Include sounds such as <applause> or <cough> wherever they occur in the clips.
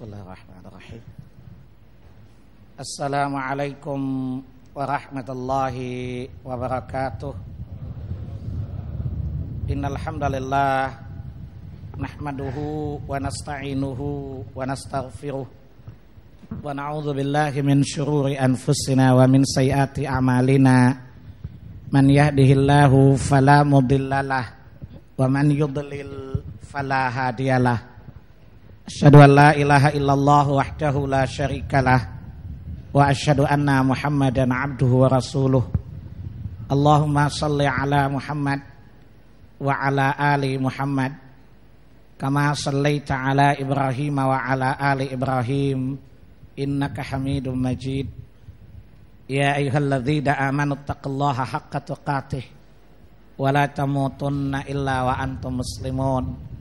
Bismillahirrahmanirrahim. Assalamualaikum warahmatullahi wabarakatuh. Innal hamdalillah nahmaduhu wa nasta'inuhu wa nastaghfiruh wa na'udzu billahi min shururi anfusina wa min sayyiati a'malina. Man yahdihillahu fala mudhillalah wa man yudlil fala hadiyalah. La ilaha illallah wahdahu la syarikalah wa asyhadu anna Muhammadan abduhu wa rasuluh. Allahumma salli ala Muhammad wa ala ali Muhammad kama sallaita ala Ibrahim wa ala ali Ibrahim innaka Hamidum Majid. Ya ayyuhalladzina amanu taqullaha haqqa tuqatih wa la tamutunna illa wa antum muslimun.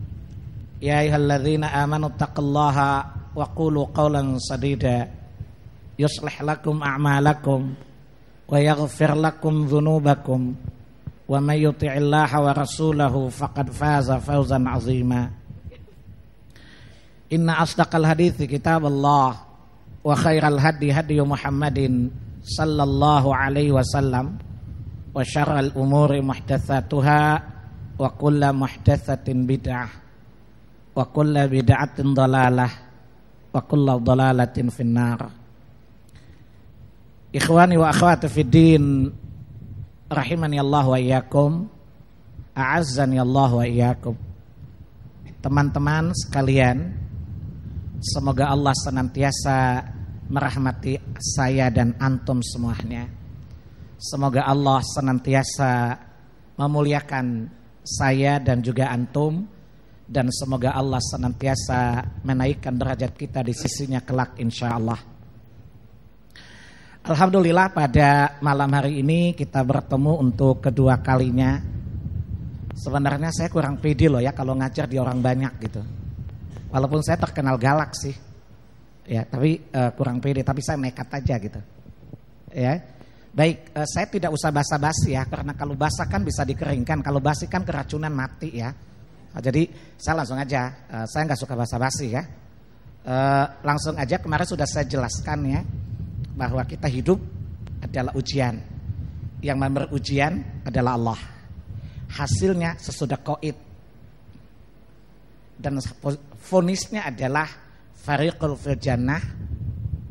يا أيها الذين آمنوا اتقوا الله وقولوا قولا سديدا. يصلح لكم أعمالكم ويغفر لكم ذنوبكم. ومن يطع الله ورسوله فقد فاز فوزا عظيما. إن أصدق الحديث كتاب الله وخير الهدي هدي محمد صلى الله عليه وسلم. وشر الأمور محدثاتها وكل محدثة بدعة. Wa kulla bid'atin dalalah. Wa kulla dalalatin finnar. Ikhwani wa akhwati fid din rahimani Allah wa iyyakum a'azzani Allah wa iyyakum. Teman-teman sekalian semoga Allah senantiasa merahmati saya dan antum semuanya. Semoga Allah senantiasa memuliakan saya dan juga antum dan semoga Allah senantiasa menaikkan derajat kita di sisinya kelak insya Allah. Alhamdulillah pada malam hari ini kita bertemu untuk kedua kalinya. Sebenarnya saya kurang pede loh ya kalau ngajar di orang banyak gitu. Walaupun saya terkenal galak sih. Ya, tapi uh, kurang pede tapi saya nekat aja gitu. Ya. Baik, uh, saya tidak usah basa-basi ya karena kalau basah kan bisa dikeringkan, kalau basi kan keracunan mati ya. Nah, jadi saya langsung aja, uh, saya nggak suka basa-basi ya. Uh, langsung aja kemarin sudah saya jelaskan ya bahwa kita hidup adalah ujian. Yang memberi ujian adalah Allah. Hasilnya sesudah koid dan fonisnya adalah fariqul fil jannah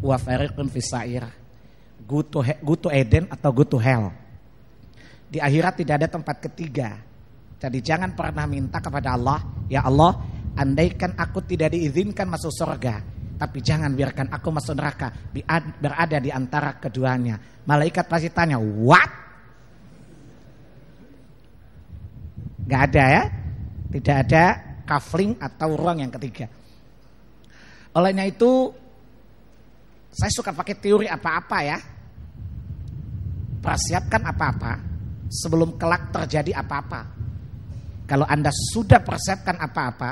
wa fariqun fis sa'ir. Go to, go to Eden atau go to hell. Di akhirat tidak ada tempat ketiga jadi jangan pernah minta kepada Allah, ya Allah, andaikan aku tidak diizinkan masuk surga, tapi jangan biarkan aku masuk neraka, berada di antara keduanya. Malaikat pasti tanya, what? Gak ada ya, tidak ada kafling atau ruang yang ketiga. Olehnya itu, saya suka pakai teori apa-apa ya. Persiapkan apa-apa sebelum kelak terjadi apa-apa. Kalau Anda sudah persiapkan apa-apa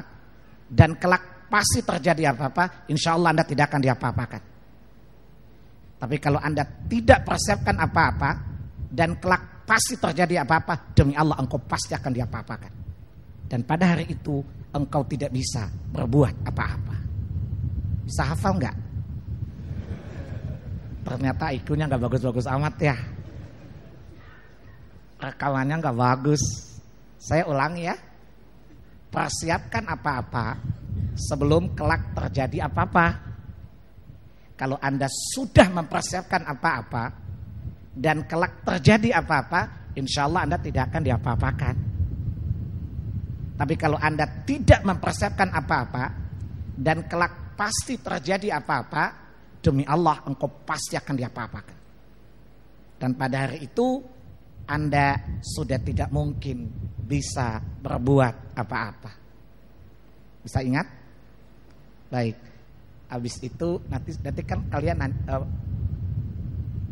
dan kelak pasti terjadi apa-apa, insya Allah Anda tidak akan diapa-apakan. Tapi kalau Anda tidak persiapkan apa-apa dan kelak pasti terjadi apa-apa, demi Allah engkau pasti akan diapa-apakan. Dan pada hari itu engkau tidak bisa berbuat apa-apa. Bisa hafal nggak? Ternyata ikunya nggak bagus-bagus amat ya. Rekamannya nggak bagus. Saya ulangi ya. Persiapkan apa-apa sebelum kelak terjadi apa-apa. Kalau Anda sudah mempersiapkan apa-apa dan kelak terjadi apa-apa, insya Allah Anda tidak akan diapa-apakan. Tapi kalau Anda tidak mempersiapkan apa-apa dan kelak pasti terjadi apa-apa, demi Allah engkau pasti akan diapa-apakan. Dan pada hari itu Anda sudah tidak mungkin bisa berbuat apa-apa. Bisa ingat? Baik. Habis itu nanti nanti kan kalian uh,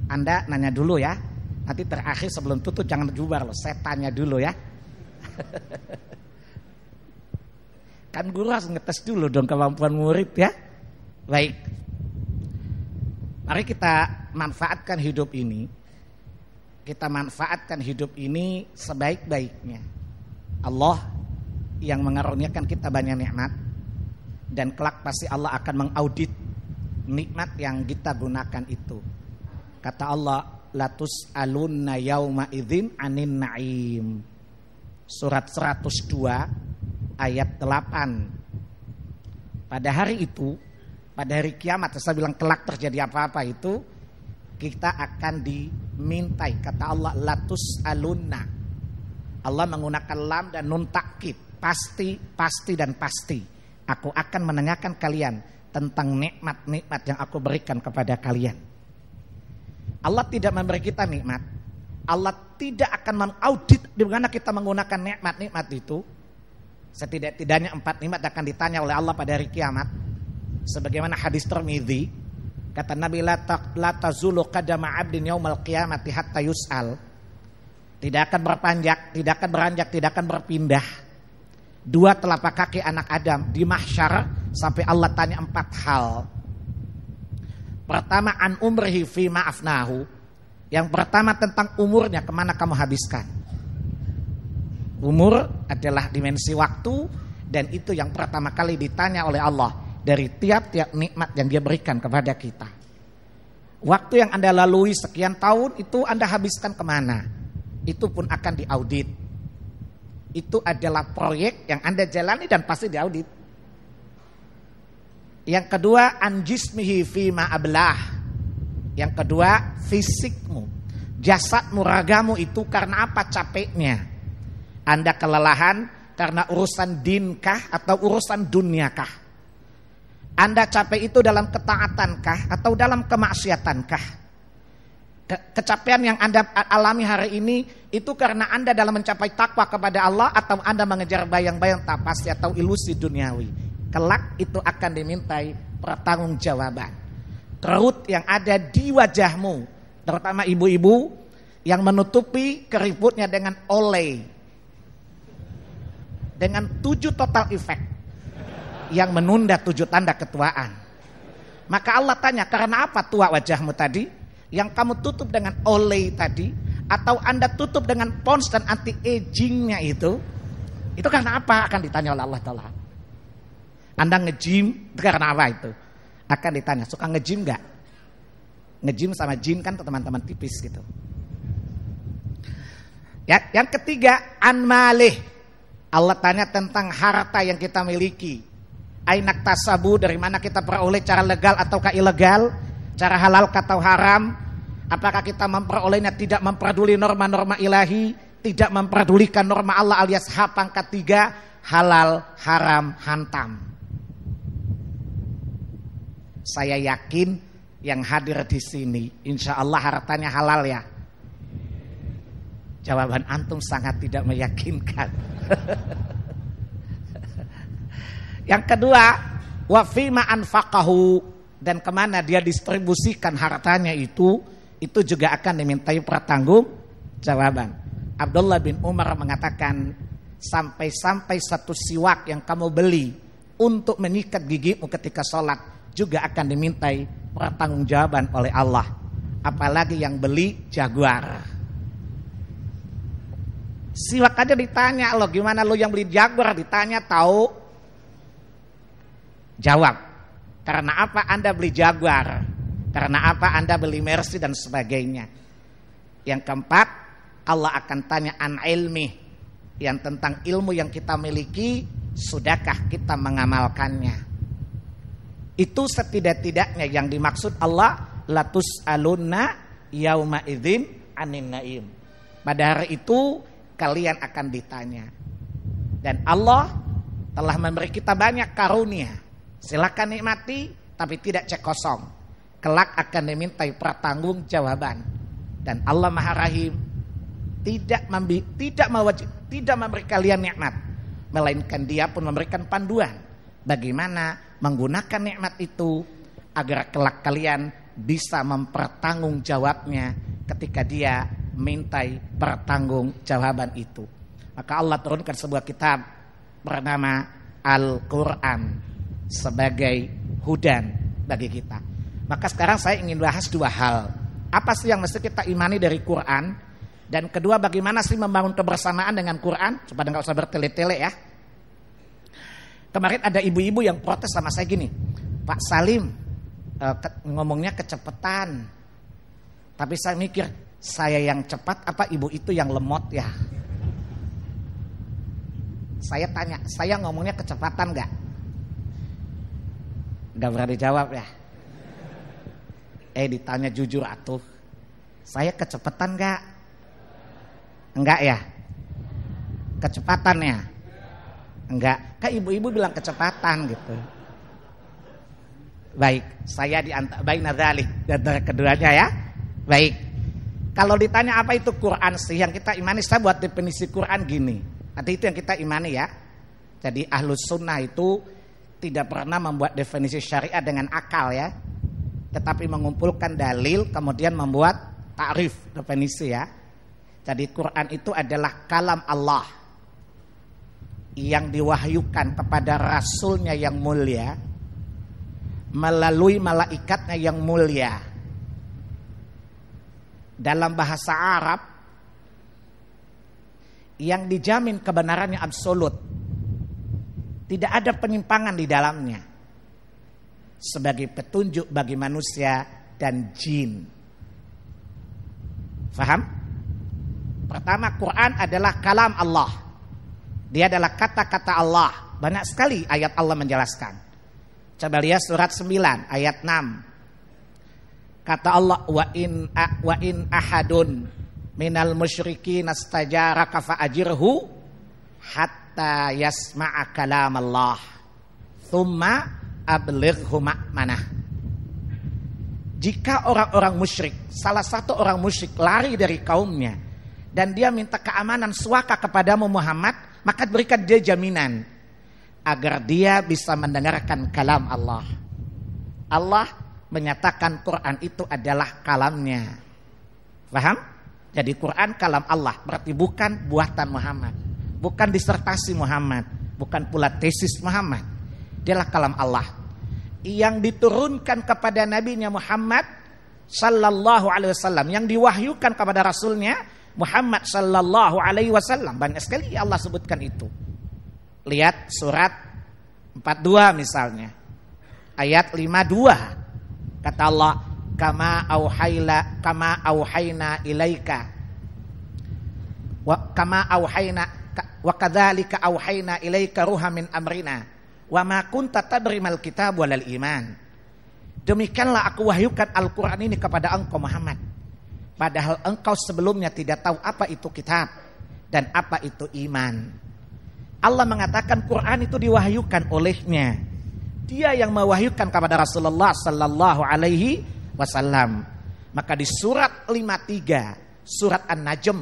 Anda nanya dulu ya. Nanti terakhir sebelum tutup jangan jubar loh. Saya tanya dulu ya. <laughs> kan guru harus ngetes dulu dong kemampuan murid ya. Baik. Mari kita manfaatkan hidup ini. Kita manfaatkan hidup ini sebaik-baiknya. Allah yang mengaruniakan kita banyak nikmat dan kelak pasti Allah akan mengaudit nikmat yang kita gunakan itu. Kata Allah, latus alunna yauma idzin anin naim. Surat 102 ayat 8. Pada hari itu, pada hari kiamat, saya bilang kelak terjadi apa-apa itu, kita akan dimintai kata Allah latus alunna. Allah menggunakan lam dan nun takkid, pasti, pasti dan pasti Aku akan menanyakan kalian tentang nikmat-nikmat yang aku berikan kepada kalian. Allah tidak memberi kita nikmat. Allah tidak akan mengaudit di mana kita menggunakan nikmat-nikmat itu. Setidak-tidaknya empat nikmat akan ditanya oleh Allah pada hari kiamat. Sebagaimana hadis Tirmidzi kata Nabi la tazulu qadama 'abdin yaumal qiyamati hatta yus'al. Tidak akan berpanjak, tidak akan beranjak, tidak akan berpindah dua telapak kaki anak Adam di mahsyar sampai Allah tanya empat hal. Pertama an umrihi fi ma'afnahu. Yang pertama tentang umurnya ke mana kamu habiskan. Umur adalah dimensi waktu dan itu yang pertama kali ditanya oleh Allah dari tiap-tiap nikmat yang dia berikan kepada kita. Waktu yang Anda lalui sekian tahun itu Anda habiskan ke mana? Itu pun akan diaudit itu adalah proyek yang Anda jalani dan pasti diaudit. Yang kedua, anjismihi fi ablah. Yang kedua, fisikmu. Jasadmu, ragamu itu karena apa capeknya? Anda kelelahan karena urusan dinkah atau urusan duniakah? Anda capek itu dalam ketaatankah atau dalam kemaksiatankah? Ke kecapean yang Anda alami hari ini itu karena Anda dalam mencapai takwa kepada Allah atau Anda mengejar bayang-bayang tak pasti atau ilusi duniawi. Kelak itu akan dimintai pertanggungjawaban. Kerut yang ada di wajahmu, terutama ibu-ibu yang menutupi keriputnya dengan oleh. Dengan tujuh total efek yang menunda tujuh tanda ketuaan. Maka Allah tanya, karena apa tua wajahmu tadi? yang kamu tutup dengan oleh tadi atau Anda tutup dengan pons dan anti agingnya itu itu karena apa akan ditanya oleh Allah Taala. Anda ngejim karena apa itu? Akan ditanya, suka ngejim nggak? Ngejim sama jin kan teman-teman tipis gitu. Ya, yang ketiga anmalih. Allah tanya tentang harta yang kita miliki. Ainak tasabu dari mana kita peroleh cara legal ataukah ilegal, cara halal atau haram, Apakah kita memperolehnya tidak memperduli norma-norma ilahi, tidak memperdulikan norma Allah alias H pangkat tiga, halal, haram, hantam. Saya yakin yang hadir di sini, insya Allah hartanya halal ya. Jawaban antum sangat tidak meyakinkan. <laughs> yang kedua, wafima anfaqahu dan ke mana dia distribusikan hartanya itu itu juga akan dimintai pertanggung jawaban. Abdullah bin Umar mengatakan sampai-sampai satu siwak yang kamu beli untuk menyikat gigimu ketika sholat juga akan dimintai pertanggungjawaban oleh Allah. Apalagi yang beli jaguar. Siwak aja ditanya lo gimana lo yang beli jaguar ditanya tahu jawab. Karena apa Anda beli jaguar? Karena apa Anda beli Mercy dan sebagainya. Yang keempat, Allah akan tanya an ilmi. Yang tentang ilmu yang kita miliki, sudahkah kita mengamalkannya? Itu setidak-tidaknya yang dimaksud Allah latus alunna yauma idzin anin naim. Pada hari itu kalian akan ditanya. Dan Allah telah memberi kita banyak karunia. Silakan nikmati tapi tidak cek kosong kelak akan dimintai pertanggung jawaban. Dan Allah Maha Rahim tidak membi, tidak mewajib, tidak memberi kalian nikmat, melainkan Dia pun memberikan panduan bagaimana menggunakan nikmat itu agar kelak kalian bisa mempertanggungjawabnya ketika Dia mintai pertanggung jawaban itu. Maka Allah turunkan sebuah kitab bernama Al-Quran sebagai hudan bagi kita. Maka sekarang saya ingin bahas dua hal. Apa sih yang mesti kita imani dari Quran? Dan kedua bagaimana sih membangun kebersamaan dengan Quran? Supaya nggak usah bertele-tele ya. Kemarin ada ibu-ibu yang protes sama saya gini, Pak Salim ke, ngomongnya kecepatan. Tapi saya mikir, saya yang cepat apa ibu itu yang lemot ya? Saya tanya, saya ngomongnya kecepatan nggak? Gak berani jawab ya. Eh ditanya jujur atuh. Saya kecepatan nggak? Enggak ya? Kecepatan ya? Enggak. Kan ibu-ibu bilang kecepatan gitu. Baik, saya di antara baik nadali antara keduanya ya. Baik. Kalau ditanya apa itu Quran sih yang kita imani, saya buat definisi Quran gini. Arti itu yang kita imani ya. Jadi ahlus sunnah itu tidak pernah membuat definisi syariat dengan akal ya. Tetapi mengumpulkan dalil kemudian membuat takrif definisi ya. Jadi Quran itu adalah kalam Allah yang diwahyukan kepada rasulnya yang mulia melalui malaikatnya yang mulia. Dalam bahasa Arab yang dijamin kebenarannya absolut. Tidak ada penyimpangan di dalamnya. Sebagai petunjuk bagi manusia dan jin. Faham? Pertama Quran adalah kalam Allah. Dia adalah kata-kata Allah. Banyak sekali ayat Allah menjelaskan. Coba lihat surat 9 ayat 6. Kata Allah wa in wa in ahadun minal musyrikin astajaraka fa ajirhu hatta yasma'a kalam Allah. Thumma ablighu ma'manah. Jika orang-orang musyrik, salah satu orang musyrik lari dari kaumnya dan dia minta keamanan suaka kepadamu Muhammad, maka berikan dia jaminan agar dia bisa mendengarkan kalam Allah. Allah menyatakan Quran itu adalah kalamnya. Paham? Jadi Quran kalam Allah, berarti bukan buatan Muhammad. Bukan disertasi Muhammad, bukan pula tesis Muhammad. Dialah kalam Allah yang diturunkan kepada nabinya Muhammad sallallahu alaihi wasallam yang diwahyukan kepada rasulnya Muhammad sallallahu alaihi wasallam. Banyak sekali Allah sebutkan itu. Lihat surat 42 misalnya. Ayat 52. Kata Allah, "Kama auhayla kama auhayna ilaika." Wa kama auhayna wa kadzalika auhayna ilaika ruha min amrina wa ma kunta tadrimal kitab walal iman. Demikianlah aku wahyukan Al-Qur'an ini kepada engkau Muhammad. Padahal engkau sebelumnya tidak tahu apa itu kitab dan apa itu iman. Allah mengatakan Quran itu diwahyukan olehnya. Dia yang mewahyukan kepada Rasulullah sallallahu alaihi wasallam. Maka di surat 53, surat An-Najm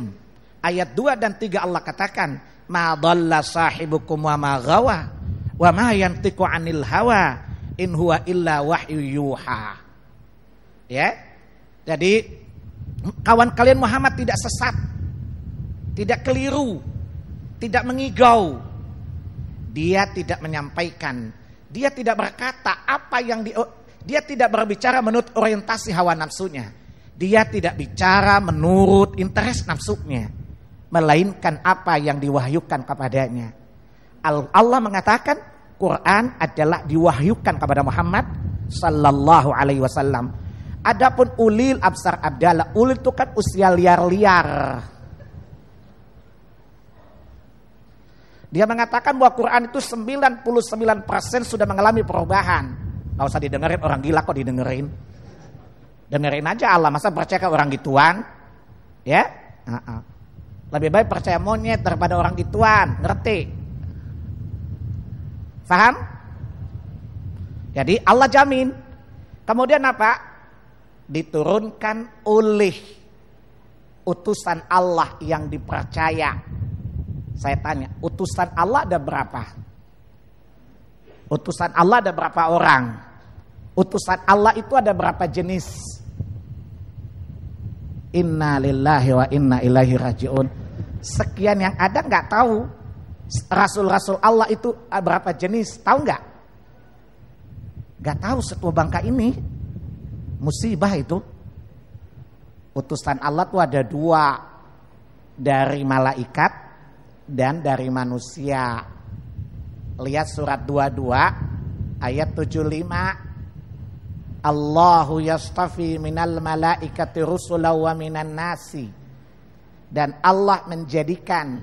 ayat 2 dan 3 Allah katakan, "Ma dhalla sahibukum wa ma ghawa wa ma yantiqu 'anil hawa in huwa illa wahyu yuha." Ya. Jadi kawan kalian Muhammad tidak sesat, tidak keliru, tidak mengigau, dia tidak menyampaikan, dia tidak berkata apa yang di, dia tidak berbicara menurut orientasi hawa nafsunya. Dia tidak bicara menurut interest nafsunya, melainkan apa yang diwahyukan kepadanya. Allah mengatakan Quran adalah diwahyukan kepada Muhammad sallallahu alaihi wasallam. Adapun ulil absar abdallah, ulil itu kan usia liar-liar. Dia mengatakan bahwa Quran itu 99% sudah mengalami perubahan. Gak usah didengerin orang gila kok didengerin. Dengerin aja Allah, masa percaya ke orang gituan? Ya? Uh -uh. Lebih baik percaya monyet daripada orang gituan, ngerti? Faham? Jadi Allah jamin. Kemudian apa? Diturunkan oleh utusan Allah yang dipercaya saya tanya, utusan Allah ada berapa? Utusan Allah ada berapa orang? Utusan Allah itu ada berapa jenis? Inna lillahi wa inna ilaihi rajiun. Sekian yang ada nggak tahu. Rasul-rasul Allah itu berapa jenis? Tahu nggak? Nggak tahu setua bangka ini. Musibah itu. Utusan Allah itu ada dua dari malaikat dan dari manusia. Lihat surat 22 ayat 75. Allahu yastafi minal malaikati rusula wa minan nasi. Dan Allah menjadikan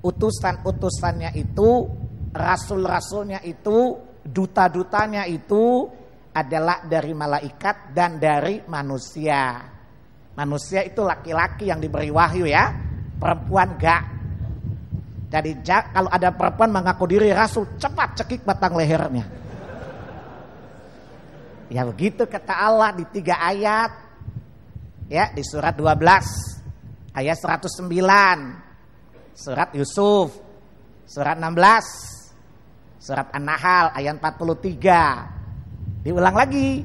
utusan-utusannya itu, rasul-rasulnya itu, duta-dutanya itu adalah dari malaikat dan dari manusia. Manusia itu laki-laki yang diberi wahyu ya, perempuan gak jadi kalau ada perempuan mengaku diri rasul, cepat cekik batang lehernya. Ya begitu kata Allah di tiga ayat. Ya di surat 12 ayat 109. Surat Yusuf. Surat 16. Surat An-Nahl ayat 43. Diulang lagi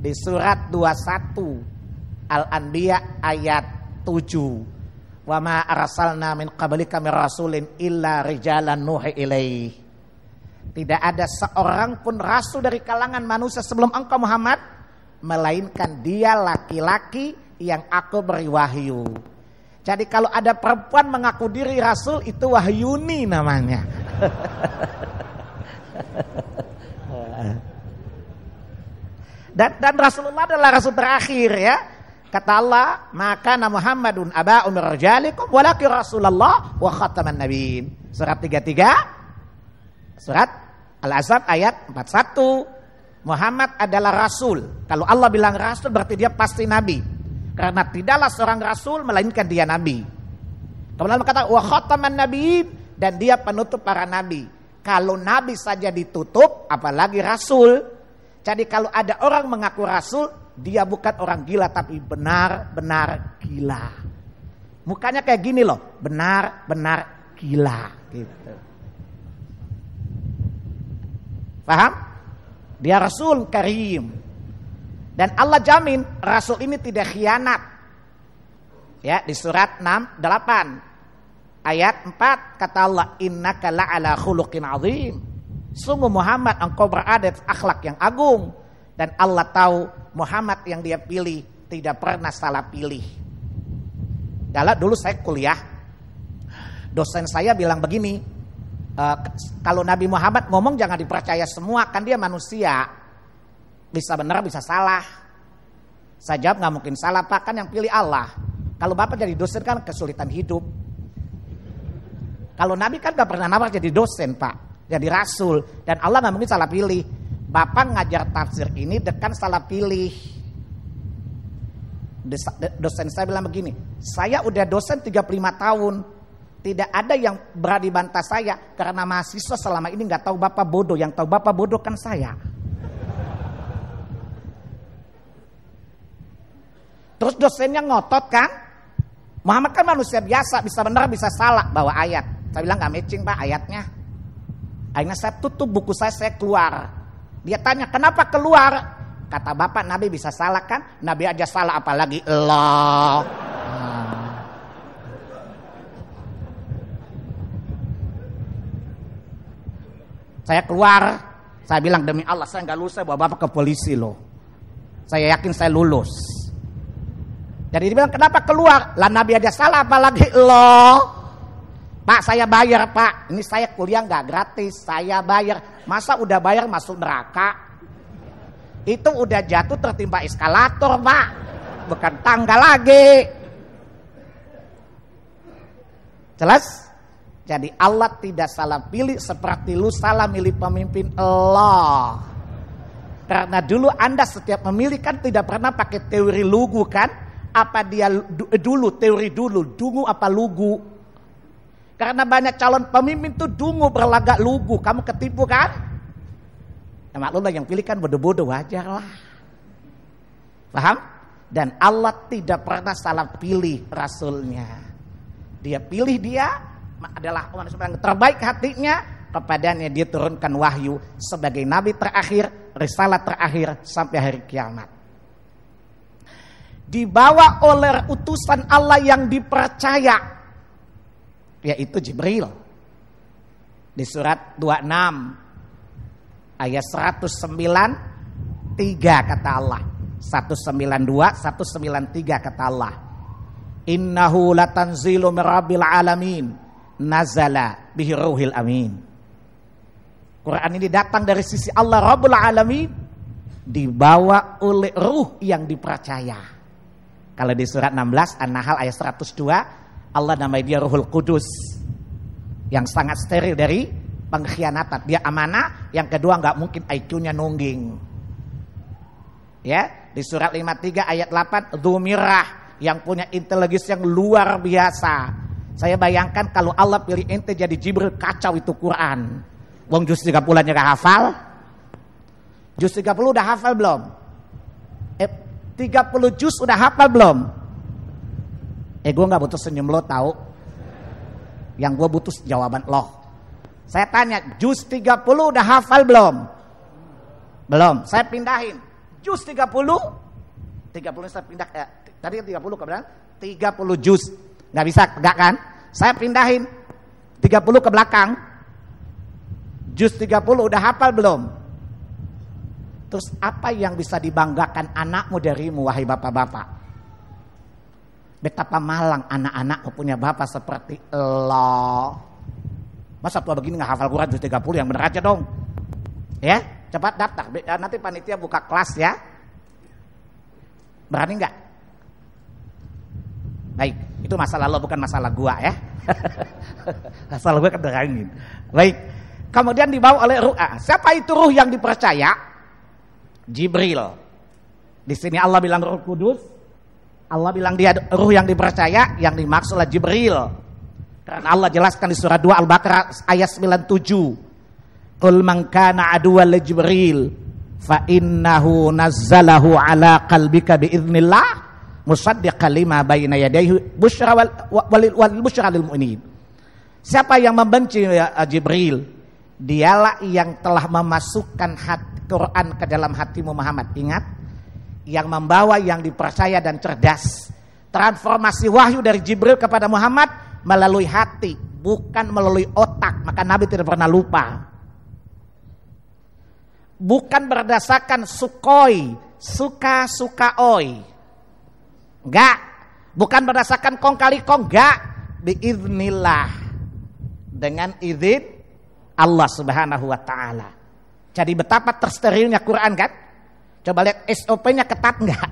di surat 21 Al-Anbiya ayat 7 wa ma arsalna min qablika min rasulin illa rijalan nuhi ilaih. Tidak ada seorang pun rasul dari kalangan manusia sebelum engkau Muhammad melainkan dia laki-laki yang aku beri wahyu. Jadi kalau ada perempuan mengaku diri rasul itu wahyuni namanya. dan dan Rasulullah adalah rasul terakhir ya. Kata Allah, maka nama Muhammadun aba umir rajalikum walaki Rasulullah wa khataman nabiin. Surat 33 Surat Al-Azab ayat 41. Muhammad adalah rasul. Kalau Allah bilang rasul berarti dia pasti nabi. Karena tidaklah seorang rasul melainkan dia nabi. Kemudian berkata wa khataman nabiin dan dia penutup para nabi. Kalau nabi saja ditutup apalagi rasul. Jadi kalau ada orang mengaku rasul dia bukan orang gila tapi benar-benar gila. Mukanya kayak gini loh, benar-benar gila gitu. Paham? Dia Rasul Karim. Dan Allah jamin Rasul ini tidak khianat. Ya, di surat 6 8 ayat 4 kata Allah innaka la'ala khuluqin azim. Sungguh Muhammad engkau berada di akhlak yang agung dan Allah tahu Muhammad yang dia pilih tidak pernah salah pilih. Dalam dulu saya kuliah, dosen saya bilang begini, e, kalau Nabi Muhammad ngomong jangan dipercaya semua, kan dia manusia, bisa benar bisa salah. Saya jawab nggak mungkin salah pak kan yang pilih Allah. Kalau bapak jadi dosen kan kesulitan hidup. Kalau Nabi kan gak pernah nabar jadi dosen pak, jadi rasul dan Allah nggak mungkin salah pilih. Bapak ngajar tafsir ini dekan salah pilih. Dosen saya bilang begini, saya udah dosen 35 tahun. Tidak ada yang berani bantah saya karena mahasiswa selama ini nggak tahu Bapak bodoh, yang tahu Bapak bodoh kan saya. Terus dosennya ngotot kan? Muhammad kan manusia biasa, bisa benar bisa salah bawa ayat. Saya bilang nggak matching pak ayatnya. Akhirnya saya tutup buku saya, saya keluar. Dia tanya, kenapa keluar? Kata bapak, Nabi bisa salah kan? Nabi aja salah apalagi Allah. Saya keluar, saya bilang demi Allah saya nggak lulus, saya bawa bapak ke polisi loh. Saya yakin saya lulus. Jadi dia bilang kenapa keluar? Lah Nabi aja salah apalagi lo. Pak saya bayar pak, ini saya kuliah nggak gratis, saya bayar. Masa udah bayar masuk neraka? Itu udah jatuh tertimpa eskalator pak, bukan tangga lagi. Jelas? Jadi Allah tidak salah pilih seperti lu salah milih pemimpin Allah. Karena dulu Anda setiap memilih kan tidak pernah pakai teori lugu kan? Apa dia dulu teori dulu, dungu apa lugu? Karena banyak calon pemimpin tuh dungu berlagak lugu. Kamu ketipu kan? Ya maklumlah yang pilih kan bodoh-bodoh wajar lah. Paham? Dan Allah tidak pernah salah pilih rasulnya. Dia pilih dia adalah manusia yang terbaik hatinya kepadanya dia turunkan wahyu sebagai nabi terakhir, risalah terakhir sampai hari kiamat. Dibawa oleh utusan Allah yang dipercaya yaitu Jibril. Di surat 26 ayat 109 3 kata Allah. 192 193 kata Allah. Innahu latanzilu mirabbil alamin nazala bihi ruhil amin. Quran ini datang dari sisi Allah Rabbul Alamin dibawa oleh ruh yang dipercaya. Kalau di surat 16 An-Nahl ayat 102 Allah namai dia Ruhul Kudus yang sangat steril dari pengkhianatan. Dia amanah, yang kedua nggak mungkin IQ-nya nungging. Ya, di surat 53 ayat 8 Dumirah yang punya intelijensi yang luar biasa. Saya bayangkan kalau Allah pilih ente jadi Jibril kacau itu Quran. Wong juz 30 aja gak hafal. Juz 30 udah hafal belum? Eh, 30 juz udah hafal belum? Eh gue gak butuh senyum lo tahu. Yang gue butuh jawaban lo. Saya tanya, juz 30 udah hafal belum? Belum. Saya pindahin. Juz 30 30 saya pindah eh, tadi 30 kemudian 30 juz. Gak bisa enggak kan? Saya pindahin 30 ke belakang Juz 30 udah hafal belum? Terus apa yang bisa dibanggakan anakmu darimu wahai bapak-bapak? Betapa malang anak-anakku punya bapak seperti lo. Masa tua begini nggak hafal Quran juz 30 yang bener aja dong. Ya, cepat daftar. Nanti panitia buka kelas ya. Berani nggak? Baik, itu masalah lo bukan masalah gua ya. <laughs> masalah gua kan Baik, Kemudian dibawa oleh ruh. Siapa itu ruh yang dipercaya? Jibril. Di sini Allah bilang Ruh Kudus. Allah bilang dia ruh yang dipercaya, yang dimaksud adalah Jibril. Karena Allah jelaskan di surah 2 Al-Baqarah ayat 97. Qul man kana aduwwan li Jibril fa innahu nazzalahu ala qalbika bi idznillah musaddiqan lima bayna yadayhi busyra wal, wal, wal busyra lil mu'minin. Siapa yang membenci ya, Jibril? Dialah yang telah memasukkan hati, Quran ke dalam hatimu Muhammad. Ingat, yang membawa yang dipercaya dan cerdas. Transformasi wahyu dari Jibril kepada Muhammad melalui hati, bukan melalui otak. Maka Nabi tidak pernah lupa. Bukan berdasarkan sukoi, suka-suka oi. Enggak. Bukan berdasarkan kong kali kong, enggak. Biiznillah. Dengan izin Allah Subhanahu wa taala. Jadi betapa tersterilnya Quran kan? Coba lihat SOP-nya ketat enggak?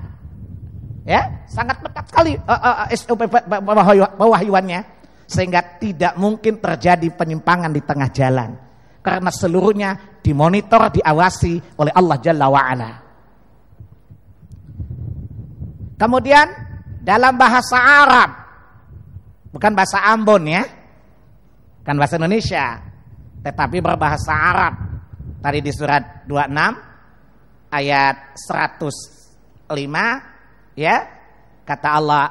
Ya, sangat ketat sekali uh, uh, SOP pewahyuannya sehingga tidak mungkin terjadi penyimpangan di tengah jalan. Karena seluruhnya dimonitor, diawasi oleh Allah Jalla wa. Kemudian dalam bahasa Arab bukan bahasa Ambon ya. Kan bahasa Indonesia tetapi berbahasa Arab. Tadi di surat 26 ayat 105 ya kata Allah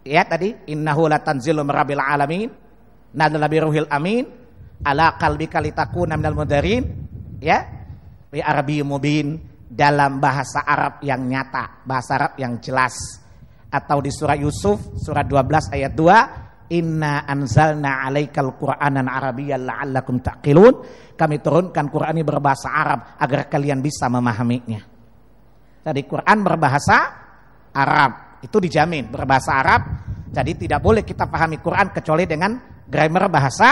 ya tadi innahu latanzilu mirabil alamin nadzala biruhil amin ala qalbika litakuna minal mudarin ya bi arabi mubin dalam bahasa Arab yang nyata, bahasa Arab yang jelas. Atau di surah Yusuf surat 12 ayat 2 Inna anzalna alaikal qur'anan arabiyyan la'allakum taqilun. Kami turunkan Quran ini berbahasa Arab agar kalian bisa memahaminya. Jadi Quran berbahasa Arab. Itu dijamin berbahasa Arab. Jadi tidak boleh kita pahami Quran kecuali dengan grammar bahasa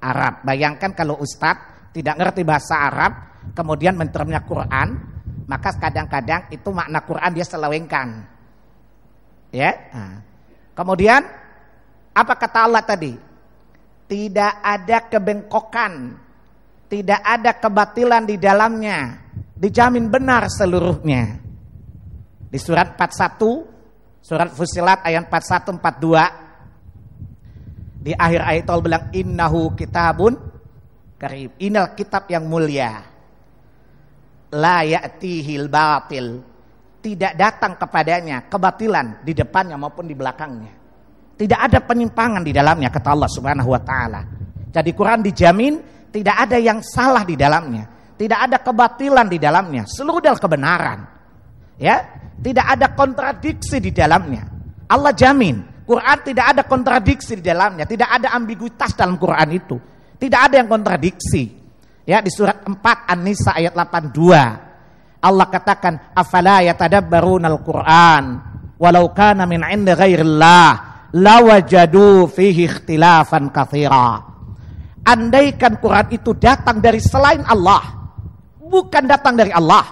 Arab. Bayangkan kalau ustadz tidak ngerti bahasa Arab, kemudian mentermnya Quran, maka kadang-kadang itu makna Quran dia selewengkan. Ya. Nah. Kemudian apa kata Allah tadi? Tidak ada kebengkokan, tidak ada kebatilan di dalamnya, dijamin benar seluruhnya. Di surat 41, surat Fusilat ayat 41 42 di akhir ayat Allah bilang innahu kitabun karim. Inal kitab yang mulia. La ya'tihil batil. Tidak datang kepadanya kebatilan di depannya maupun di belakangnya. Tidak ada penyimpangan di dalamnya kata Allah Subhanahu wa taala. Jadi Quran dijamin tidak ada yang salah di dalamnya, tidak ada kebatilan di dalamnya, seluruh adalah kebenaran. Ya, tidak ada kontradiksi di dalamnya. Allah jamin, Quran tidak ada kontradiksi di dalamnya, tidak ada ambiguitas dalam Quran itu. Tidak ada yang kontradiksi. Ya, di surat 4 An-Nisa ayat 82. Allah katakan, "Afala yatadabbarunal Qur'an walau kana min 'indi ghairillah lawajadu fihi ikhtilafan kathira. andaikan Quran itu datang dari selain Allah, bukan datang dari Allah,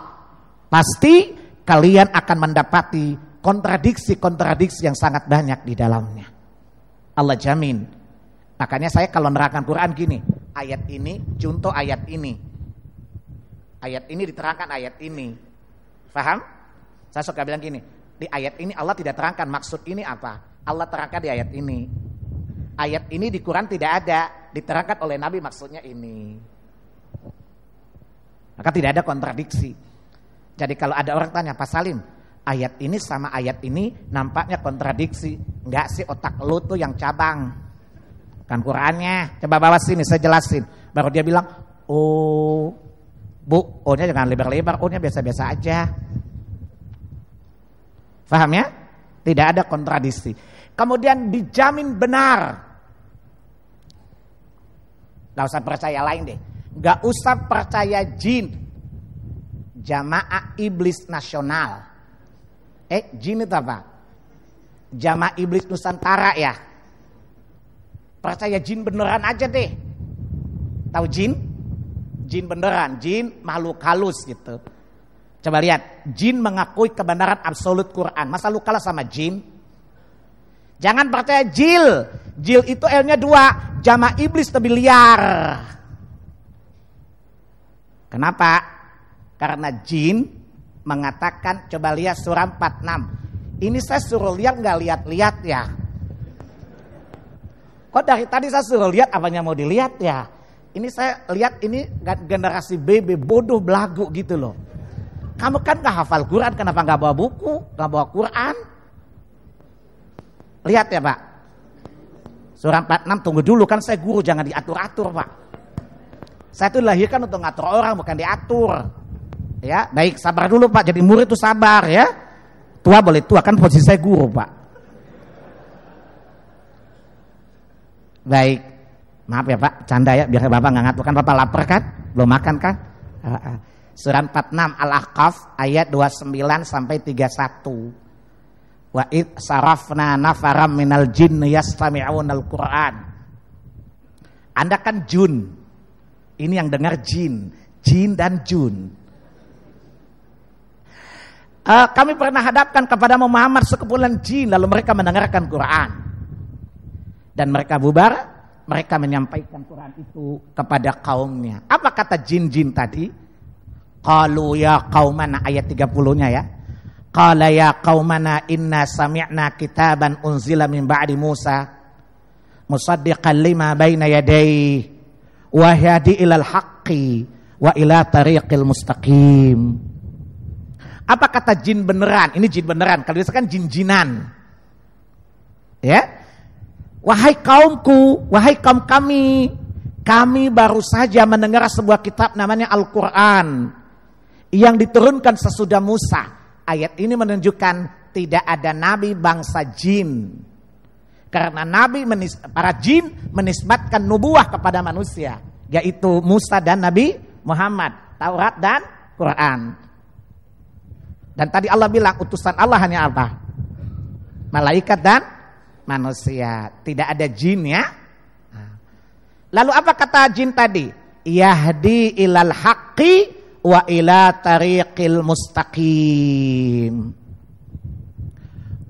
pasti kalian akan mendapati kontradiksi-kontradiksi yang sangat banyak di dalamnya. Allah jamin. Makanya saya kalau nerangkan Quran gini, ayat ini, contoh ayat ini. Ayat ini diterangkan ayat ini. Faham? Saya suka bilang gini, di ayat ini Allah tidak terangkan maksud ini apa. Allah terangkan di ayat ini. Ayat ini di Quran tidak ada, diterangkan oleh Nabi maksudnya ini. Maka tidak ada kontradiksi. Jadi kalau ada orang tanya, Pak Salim, ayat ini sama ayat ini nampaknya kontradiksi. Enggak sih otak lu tuh yang cabang. Kan Qurannya, coba bawa sini saya jelasin. Baru dia bilang, oh bu, O-nya jangan lebar-lebar, O-nya biasa-biasa aja. Faham ya? Tidak ada kontradiksi. Kemudian dijamin benar. Gak usah percaya lain deh. Gak usah percaya jin. Jamaah Iblis Nasional. Eh, jin itu apa? Jamaah Iblis Nusantara ya. Percaya jin beneran aja deh. Tahu jin? Jin beneran, jin makhluk halus gitu. Coba lihat, jin mengakui kebenaran absolut Quran. Masa lu kalah sama jin? Jangan percaya jil. Jil itu L-nya dua, jama iblis lebih liar. Kenapa? Karena jin mengatakan, coba lihat surah 46. Ini saya suruh lihat nggak lihat-lihat ya. Kok dari tadi saya suruh lihat apanya mau dilihat ya? Ini saya lihat ini generasi BB bodoh belagu gitu loh. Kamu kan gak hafal Quran, kenapa gak bawa buku, gak bawa Quran? Lihat ya Pak. Surah 46 tunggu dulu kan saya guru jangan diatur-atur Pak. Saya itu dilahirkan untuk ngatur orang bukan diatur. Ya, baik sabar dulu Pak. Jadi murid itu sabar ya. Tua boleh tua kan posisi saya guru Pak. Baik. Maaf ya Pak, canda ya biar Bapak nggak ngatur kan Bapak lapar kan? Belum makan kan? Uh, uh. Surat 46 Al-Ahqaf ayat 29 sampai 31. Wa id sarafna nafaram minal jin yastami'un al-Qur'an. Anda kan jun. Ini yang dengar jin, jin dan jun. Uh, kami pernah hadapkan kepada Muhammad sekumpulan jin lalu mereka mendengarkan Quran. Dan mereka bubar, mereka menyampaikan Quran itu kepada kaumnya. Apa kata jin-jin tadi? Qalu ya qaumana ayat 30-nya ya. Qala ya qaumana inna sami'na kitaban unzila min ba'di Musa musaddiqan lima baina yadayhi wa hadi ilal haqqi wa ila tariqil mustaqim. Apa kata jin beneran? Ini jin beneran. Kalau biasa kan jin-jinan. Ya. Wahai kaumku, wahai kaum kami, kami baru saja mendengar sebuah kitab namanya Al-Qur'an yang diturunkan sesudah Musa. Ayat ini menunjukkan tidak ada nabi bangsa jin. Karena nabi menis, para jin menisbatkan nubuah kepada manusia, yaitu Musa dan Nabi Muhammad, Taurat dan Quran. Dan tadi Allah bilang utusan Allah hanya apa? Malaikat dan manusia, tidak ada jin ya. Lalu apa kata jin tadi? Yahdi ilal haqqi wa ila tariqil mustaqim.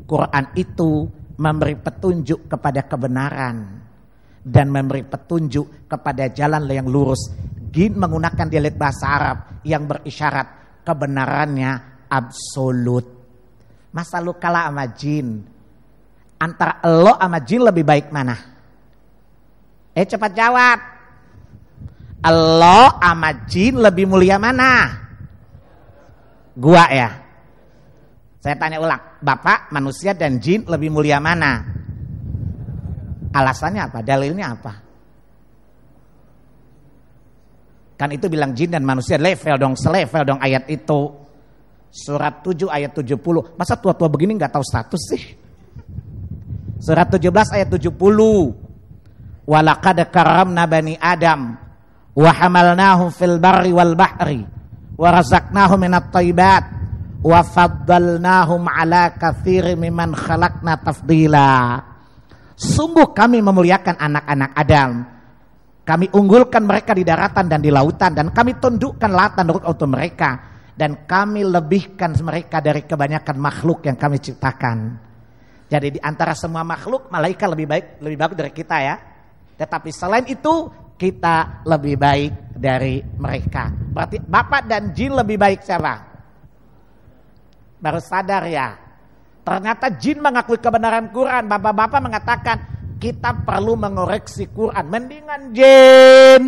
Quran itu memberi petunjuk kepada kebenaran dan memberi petunjuk kepada jalan yang lurus. Jin menggunakan dialek bahasa Arab yang berisyarat kebenarannya absolut. Masa lu kalah sama jin? Antara lo sama jin lebih baik mana? Eh cepat jawab. Allah sama jin lebih mulia mana? Gua ya. Saya tanya ulang, Bapak manusia dan jin lebih mulia mana? Alasannya apa? Dalilnya apa? Kan itu bilang jin dan manusia level dong, selevel dong ayat itu. Surat 7 ayat 70. Masa tua-tua begini nggak tahu status sih? Surat 17 ayat 70. Walaqad karamna bani Adam wa hamalnahum fil barri wal bahri wa razaqnahum minat thayyibat wa faddalnahum ala katsiri mimman khalaqna tafdila sungguh kami memuliakan anak-anak Adam Kami unggulkan mereka di daratan dan di lautan dan kami tundukkan lautan untuk mereka dan kami lebihkan mereka dari kebanyakan makhluk yang kami ciptakan. Jadi di antara semua makhluk malaikat lebih baik lebih bagus dari kita ya. Tetapi selain itu kita lebih baik dari mereka. Berarti bapak dan jin lebih baik siapa? Baru sadar ya. Ternyata jin mengakui kebenaran Quran. Bapak-bapak mengatakan kita perlu mengoreksi Quran. Mendingan jin.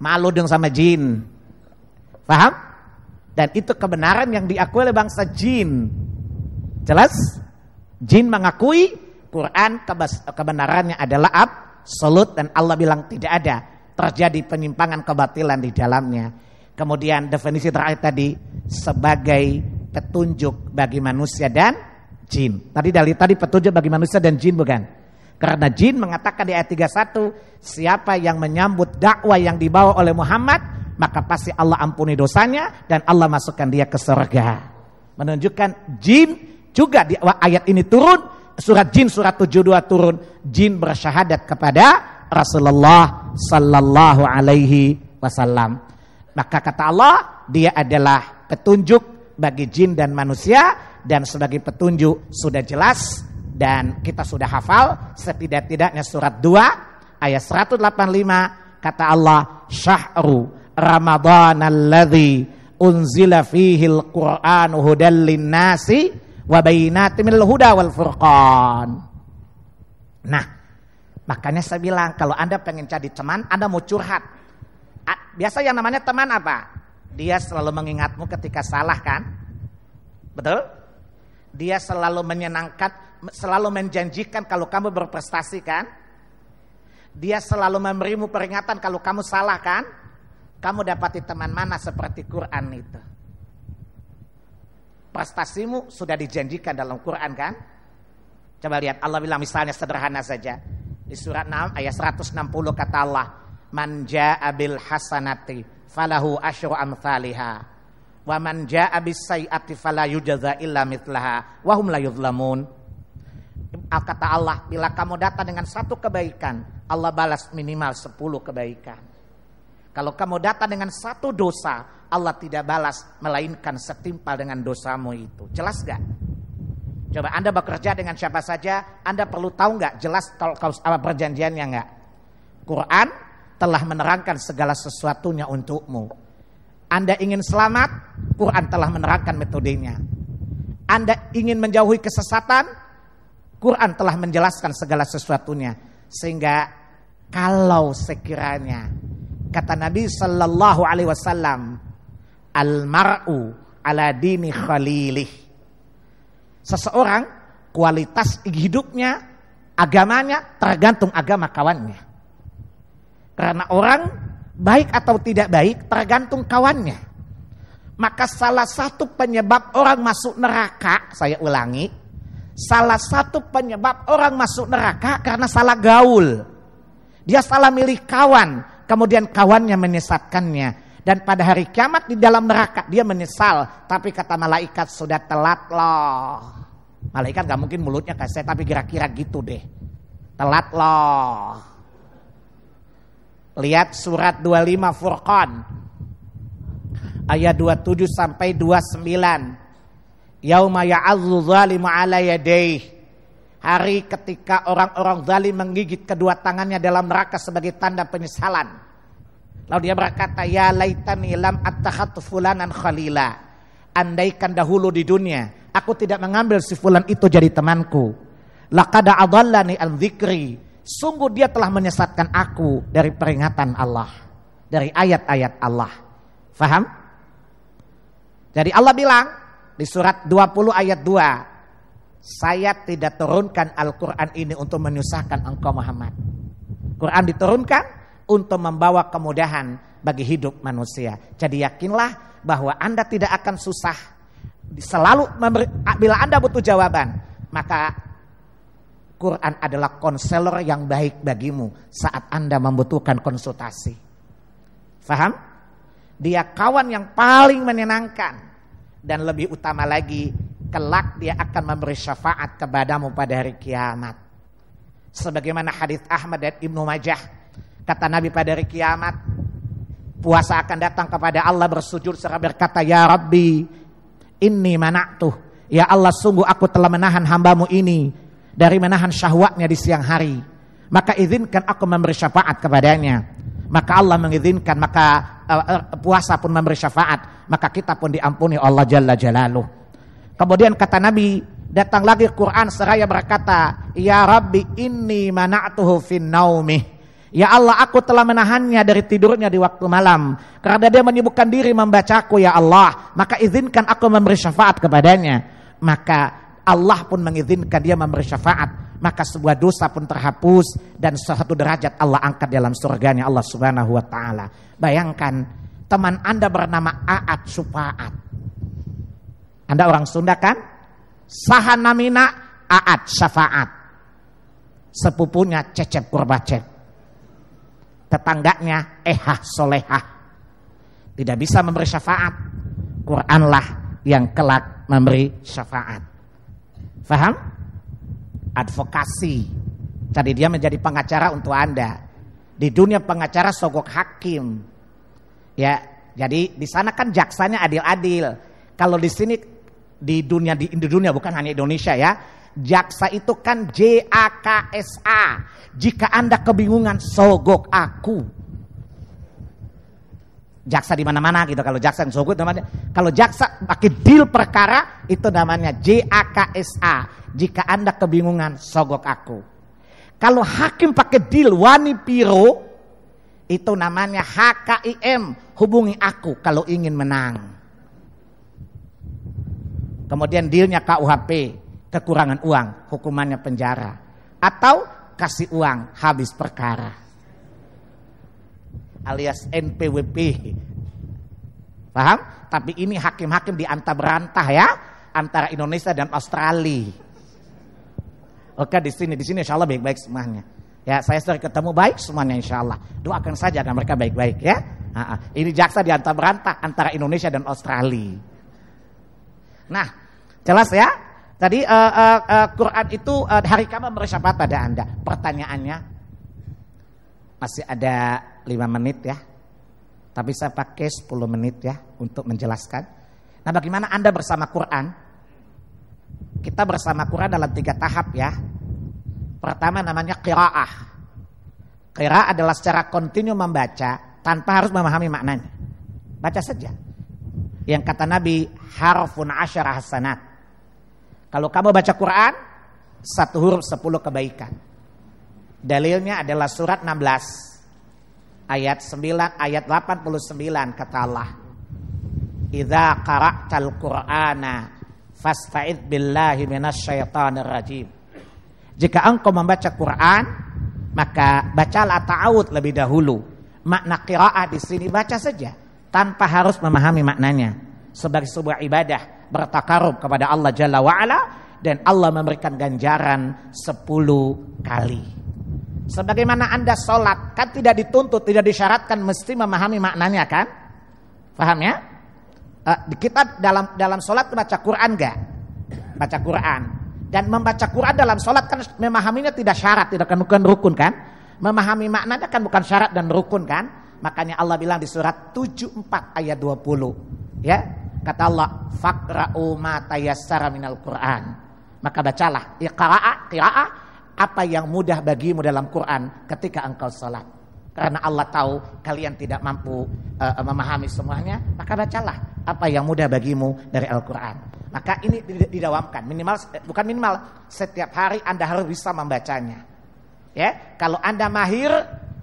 Malu dong sama jin. Paham? Dan itu kebenaran yang diakui oleh bangsa jin. Jelas? Jin mengakui Quran kebenarannya adalah absolut dan Allah bilang tidak ada terjadi penyimpangan kebatilan di dalamnya. Kemudian definisi terakhir tadi sebagai petunjuk bagi manusia dan jin. Tadi dari tadi petunjuk bagi manusia dan jin bukan? Karena jin mengatakan di ayat 31, siapa yang menyambut dakwah yang dibawa oleh Muhammad, maka pasti Allah ampuni dosanya dan Allah masukkan dia ke surga. Menunjukkan jin juga di ayat ini turun, surat jin surat 72 turun, jin bersyahadat kepada Rasulullah sallallahu alaihi wasallam. Maka kata Allah, dia adalah petunjuk bagi jin dan manusia dan sebagai petunjuk sudah jelas dan kita sudah hafal setidak-tidaknya surat 2 ayat 185 kata Allah syahru ramadhan alladhi unzila fihi alquran hudal linnasi wa huda wal nah makanya saya bilang kalau anda pengen cari teman anda mau curhat biasa yang namanya teman apa dia selalu mengingatmu ketika salah kan betul dia selalu menyenangkan, selalu menjanjikan kalau kamu berprestasi kan? Dia selalu memberimu peringatan kalau kamu salah kan? Kamu dapati teman mana seperti Quran itu? Prestasimu sudah dijanjikan dalam Quran kan? Coba lihat Allah bilang misalnya sederhana saja. Di surat 6 ayat 160 kata Allah, "Man jaa bil hasanati falahu asyru amsalihah." Wa man jaa bis-sayyi'ati fala yujza illa mithlaha wa hum la yuzlamun. Kata Allah, bila kamu datang dengan satu kebaikan, Allah balas minimal sepuluh kebaikan. Kalau kamu datang dengan satu dosa, Allah tidak balas melainkan setimpal dengan dosamu itu. Jelas gak? Coba Anda bekerja dengan siapa saja, Anda perlu tahu nggak jelas kalau, apa perjanjiannya nggak? Quran telah menerangkan segala sesuatunya untukmu. Anda ingin selamat, Quran telah menerangkan metodenya. Anda ingin menjauhi kesesatan, Quran telah menjelaskan segala sesuatunya. Sehingga kalau sekiranya kata Nabi Sallallahu Alaihi Wasallam, al-mar'u ala dini khalilih. Seseorang kualitas hidupnya, agamanya tergantung agama kawannya. Karena orang baik atau tidak baik tergantung kawannya. Maka salah satu penyebab orang masuk neraka, saya ulangi, salah satu penyebab orang masuk neraka karena salah gaul. Dia salah milih kawan, kemudian kawannya menyesatkannya. Dan pada hari kiamat di dalam neraka dia menyesal, tapi kata malaikat sudah telat loh. Malaikat gak mungkin mulutnya kayak saya, tapi kira-kira gitu deh. Telat loh. Lihat surat 25 Furqan. Ayat 27 sampai 29. Yauma ya'adzu zalimu ala yadayh. Hari ketika orang-orang zalim menggigit kedua tangannya dalam neraka sebagai tanda penyesalan. Lalu dia berkata, "Ya laitani lam attakhadtu fulanan khalila." Andaikan dahulu di dunia aku tidak mengambil si fulan itu jadi temanku. Laqad adallani an dzikri Sungguh dia telah menyesatkan aku dari peringatan Allah. Dari ayat-ayat Allah. Faham? Jadi Allah bilang di surat 20 ayat 2. Saya tidak turunkan Al-Quran ini untuk menyusahkan engkau Muhammad. Quran diturunkan untuk membawa kemudahan bagi hidup manusia. Jadi yakinlah bahwa Anda tidak akan susah. Selalu memberi, bila Anda butuh jawaban, maka Quran adalah konselor yang baik bagimu saat Anda membutuhkan konsultasi. Faham? Dia kawan yang paling menyenangkan dan lebih utama lagi kelak dia akan memberi syafaat kepadamu pada hari kiamat. Sebagaimana hadis Ahmad dan Ibnu Majah, kata Nabi pada hari kiamat, puasa akan datang kepada Allah bersujud serta berkata, "Ya Rabbi, inni mana'tuh." Ya Allah, sungguh aku telah menahan hambamu ini dari menahan syahwatnya di siang hari. Maka izinkan aku memberi syafaat kepadanya. Maka Allah mengizinkan, maka uh, puasa pun memberi syafaat. Maka kita pun diampuni Allah Jalla Jalaluh. Kemudian kata Nabi, Datang lagi Quran seraya berkata, Ya Rabbi inni mana'tuhu fin naumi. Ya Allah aku telah menahannya dari tidurnya di waktu malam. Karena dia menyibukkan diri membacaku ya Allah. Maka izinkan aku memberi syafaat kepadanya. Maka Allah pun mengizinkan dia memberi syafaat. Maka sebuah dosa pun terhapus. Dan satu derajat Allah angkat dalam surganya Allah subhanahu wa ta'ala. Bayangkan teman anda bernama Aat Supaat. Anda orang Sunda kan? Sahanamina Aat Syafaat. Sepupunya Cecep Kurbacep. Tetangganya Ehah Solehah. Tidak bisa memberi syafaat. Quranlah yang kelak memberi syafaat. Faham? Advokasi. Tadi dia menjadi pengacara untuk Anda. Di dunia pengacara sogok hakim. Ya, jadi di sana kan jaksanya adil-adil. Kalau di sini di dunia di, di dunia bukan hanya Indonesia ya. Jaksa itu kan J A K S A. Jika Anda kebingungan sogok aku. Jaksa di mana-mana gitu kalau jaksa yang sogok namanya. Kalau jaksa pakai deal perkara itu namanya J A K S A. Jika Anda kebingungan sogok aku. Kalau hakim pakai deal wani piro itu namanya HKIM hubungi aku kalau ingin menang. Kemudian dealnya KUHP, kekurangan uang, hukumannya penjara. Atau kasih uang, habis perkara. Alias NPWP. Paham? Tapi ini hakim-hakim di antah berantah ya, antara Indonesia dan Australia. Oke di sini, di sini insya Allah baik-baik semuanya. Ya saya sering ketemu baik semuanya insya Allah. Doakan saja agar mereka baik-baik ya. Ini jaksa di antah berantah antara Indonesia dan Australia. Nah, Jelas ya? Tadi uh, uh, uh, Quran itu uh, hari kamu bersyafaat pada Anda. Pertanyaannya masih ada lima menit ya. Tapi saya pakai 10 menit ya untuk menjelaskan. Nah, bagaimana Anda bersama Quran? Kita bersama Quran dalam tiga tahap ya. Pertama namanya qiraah. Qiraah adalah secara kontinu membaca tanpa harus memahami maknanya. Baca saja. Yang kata Nabi harfun asyara hasanat kalau kamu baca Quran, satu huruf sepuluh kebaikan. Dalilnya adalah surat 16 ayat 9 ayat 89 kata Allah. Idza qara'tal Qur'ana fasta'id billahi minasyaitonir rajim. Jika engkau membaca Quran, maka bacalah ta'awud lebih dahulu. Makna qiraah di sini baca saja tanpa harus memahami maknanya sebagai sebuah ibadah bertakarub kepada Allah Jalla wa'ala dan Allah memberikan ganjaran 10 kali. Sebagaimana Anda sholat kan tidak dituntut, tidak disyaratkan mesti memahami maknanya kan? Paham ya? Uh, kita dalam dalam sholat baca Quran enggak? Baca Quran. Dan membaca Quran dalam sholat kan memahaminya tidak syarat, tidak kan bukan rukun kan? Memahami maknanya kan bukan syarat dan rukun kan? Makanya Allah bilang di surat 74 ayat 20. Ya, Kata Allah, "Faqra'u ma tayassara minal Qur'an." Maka bacalah, iqra'a, qira'a apa yang mudah bagimu dalam Quran ketika engkau salat. Karena Allah tahu kalian tidak mampu uh, memahami semuanya, maka bacalah apa yang mudah bagimu dari Al-Qur'an. Maka ini didawamkan, minimal bukan minimal setiap hari Anda harus bisa membacanya. Ya, kalau Anda mahir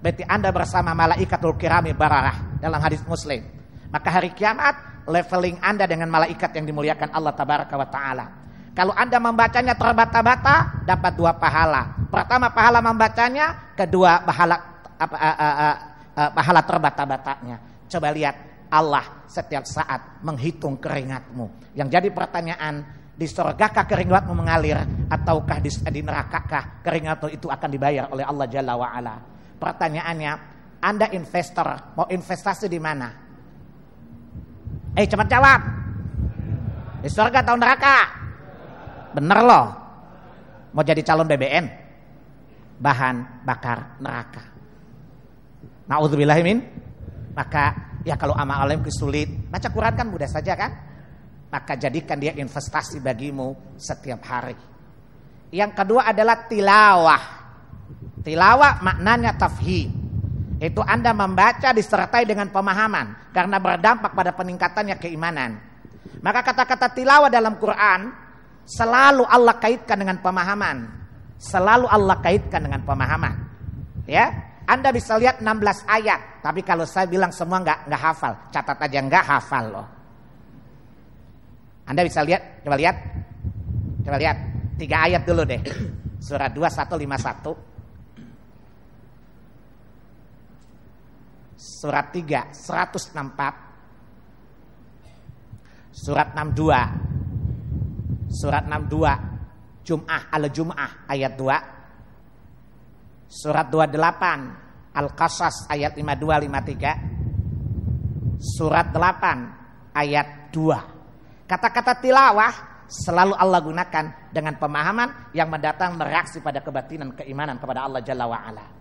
berarti Anda bersama malaikatul kirami bararah dalam hadis Muslim. Maka hari kiamat leveling Anda dengan malaikat yang dimuliakan Allah tabaraka wa taala. Kalau Anda membacanya terbata-bata dapat dua pahala. Pertama pahala membacanya, kedua pahala apa, uh, uh, uh, pahala terbata-batanya. Coba lihat Allah setiap saat menghitung keringatmu. Yang jadi pertanyaan di surgakah keringatmu mengalir ataukah di, di nerakakah keringatmu itu akan dibayar oleh Allah Jalla wa ala. Pertanyaannya, Anda investor mau investasi di mana? Eh cepat jawab. Di surga atau neraka? Bener loh. Mau jadi calon BBN? bahan bakar neraka. Nauzubillahimin. Maka ya kalau amal alim kesulit, baca Quran kan mudah saja kan? Maka jadikan dia investasi bagimu setiap hari. Yang kedua adalah tilawah. Tilawah maknanya tafhim. Itu Anda membaca disertai dengan pemahaman karena berdampak pada peningkatannya keimanan. Maka kata-kata tilawah dalam Quran selalu Allah kaitkan dengan pemahaman. Selalu Allah kaitkan dengan pemahaman. Ya, Anda bisa lihat 16 ayat, tapi kalau saya bilang semua nggak nggak hafal, catat aja nggak hafal loh. Anda bisa lihat, coba lihat, coba lihat tiga ayat dulu deh. <clears throat> Surat 2151. Surat 3 164 Surat 62 Surat 62 Jum'ah Al-Jum'ah ayat 2 Surat 28 Al-Qasas ayat 52 53 Surat 8 ayat 2 Kata-kata tilawah selalu Allah gunakan dengan pemahaman yang mendatang mereaksi pada kebatinan keimanan kepada Allah Jalla wa'ala.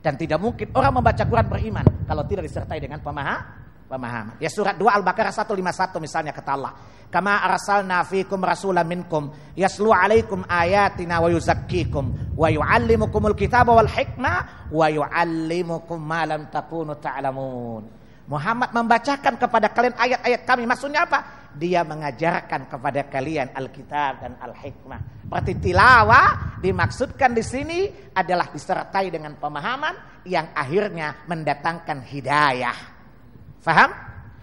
Dan tidak mungkin orang membaca Quran beriman kalau tidak disertai dengan pemahaman. Pemahaman. Ya surat 2 Al-Baqarah 151 misalnya kata Allah. Kama arsalna fikum rasulan minkum yaslu alaikum ayatina wa yuzakkikum wa yuallimukumul kitaba wal hikmah wa yuallimukum ma lam takunu ta'lamun. Muhammad membacakan kepada kalian ayat-ayat kami. Maksudnya apa? Dia mengajarkan kepada kalian Alkitab dan Al-Hikmah. Berarti tilawah dimaksudkan di sini adalah disertai dengan pemahaman yang akhirnya mendatangkan hidayah. Faham?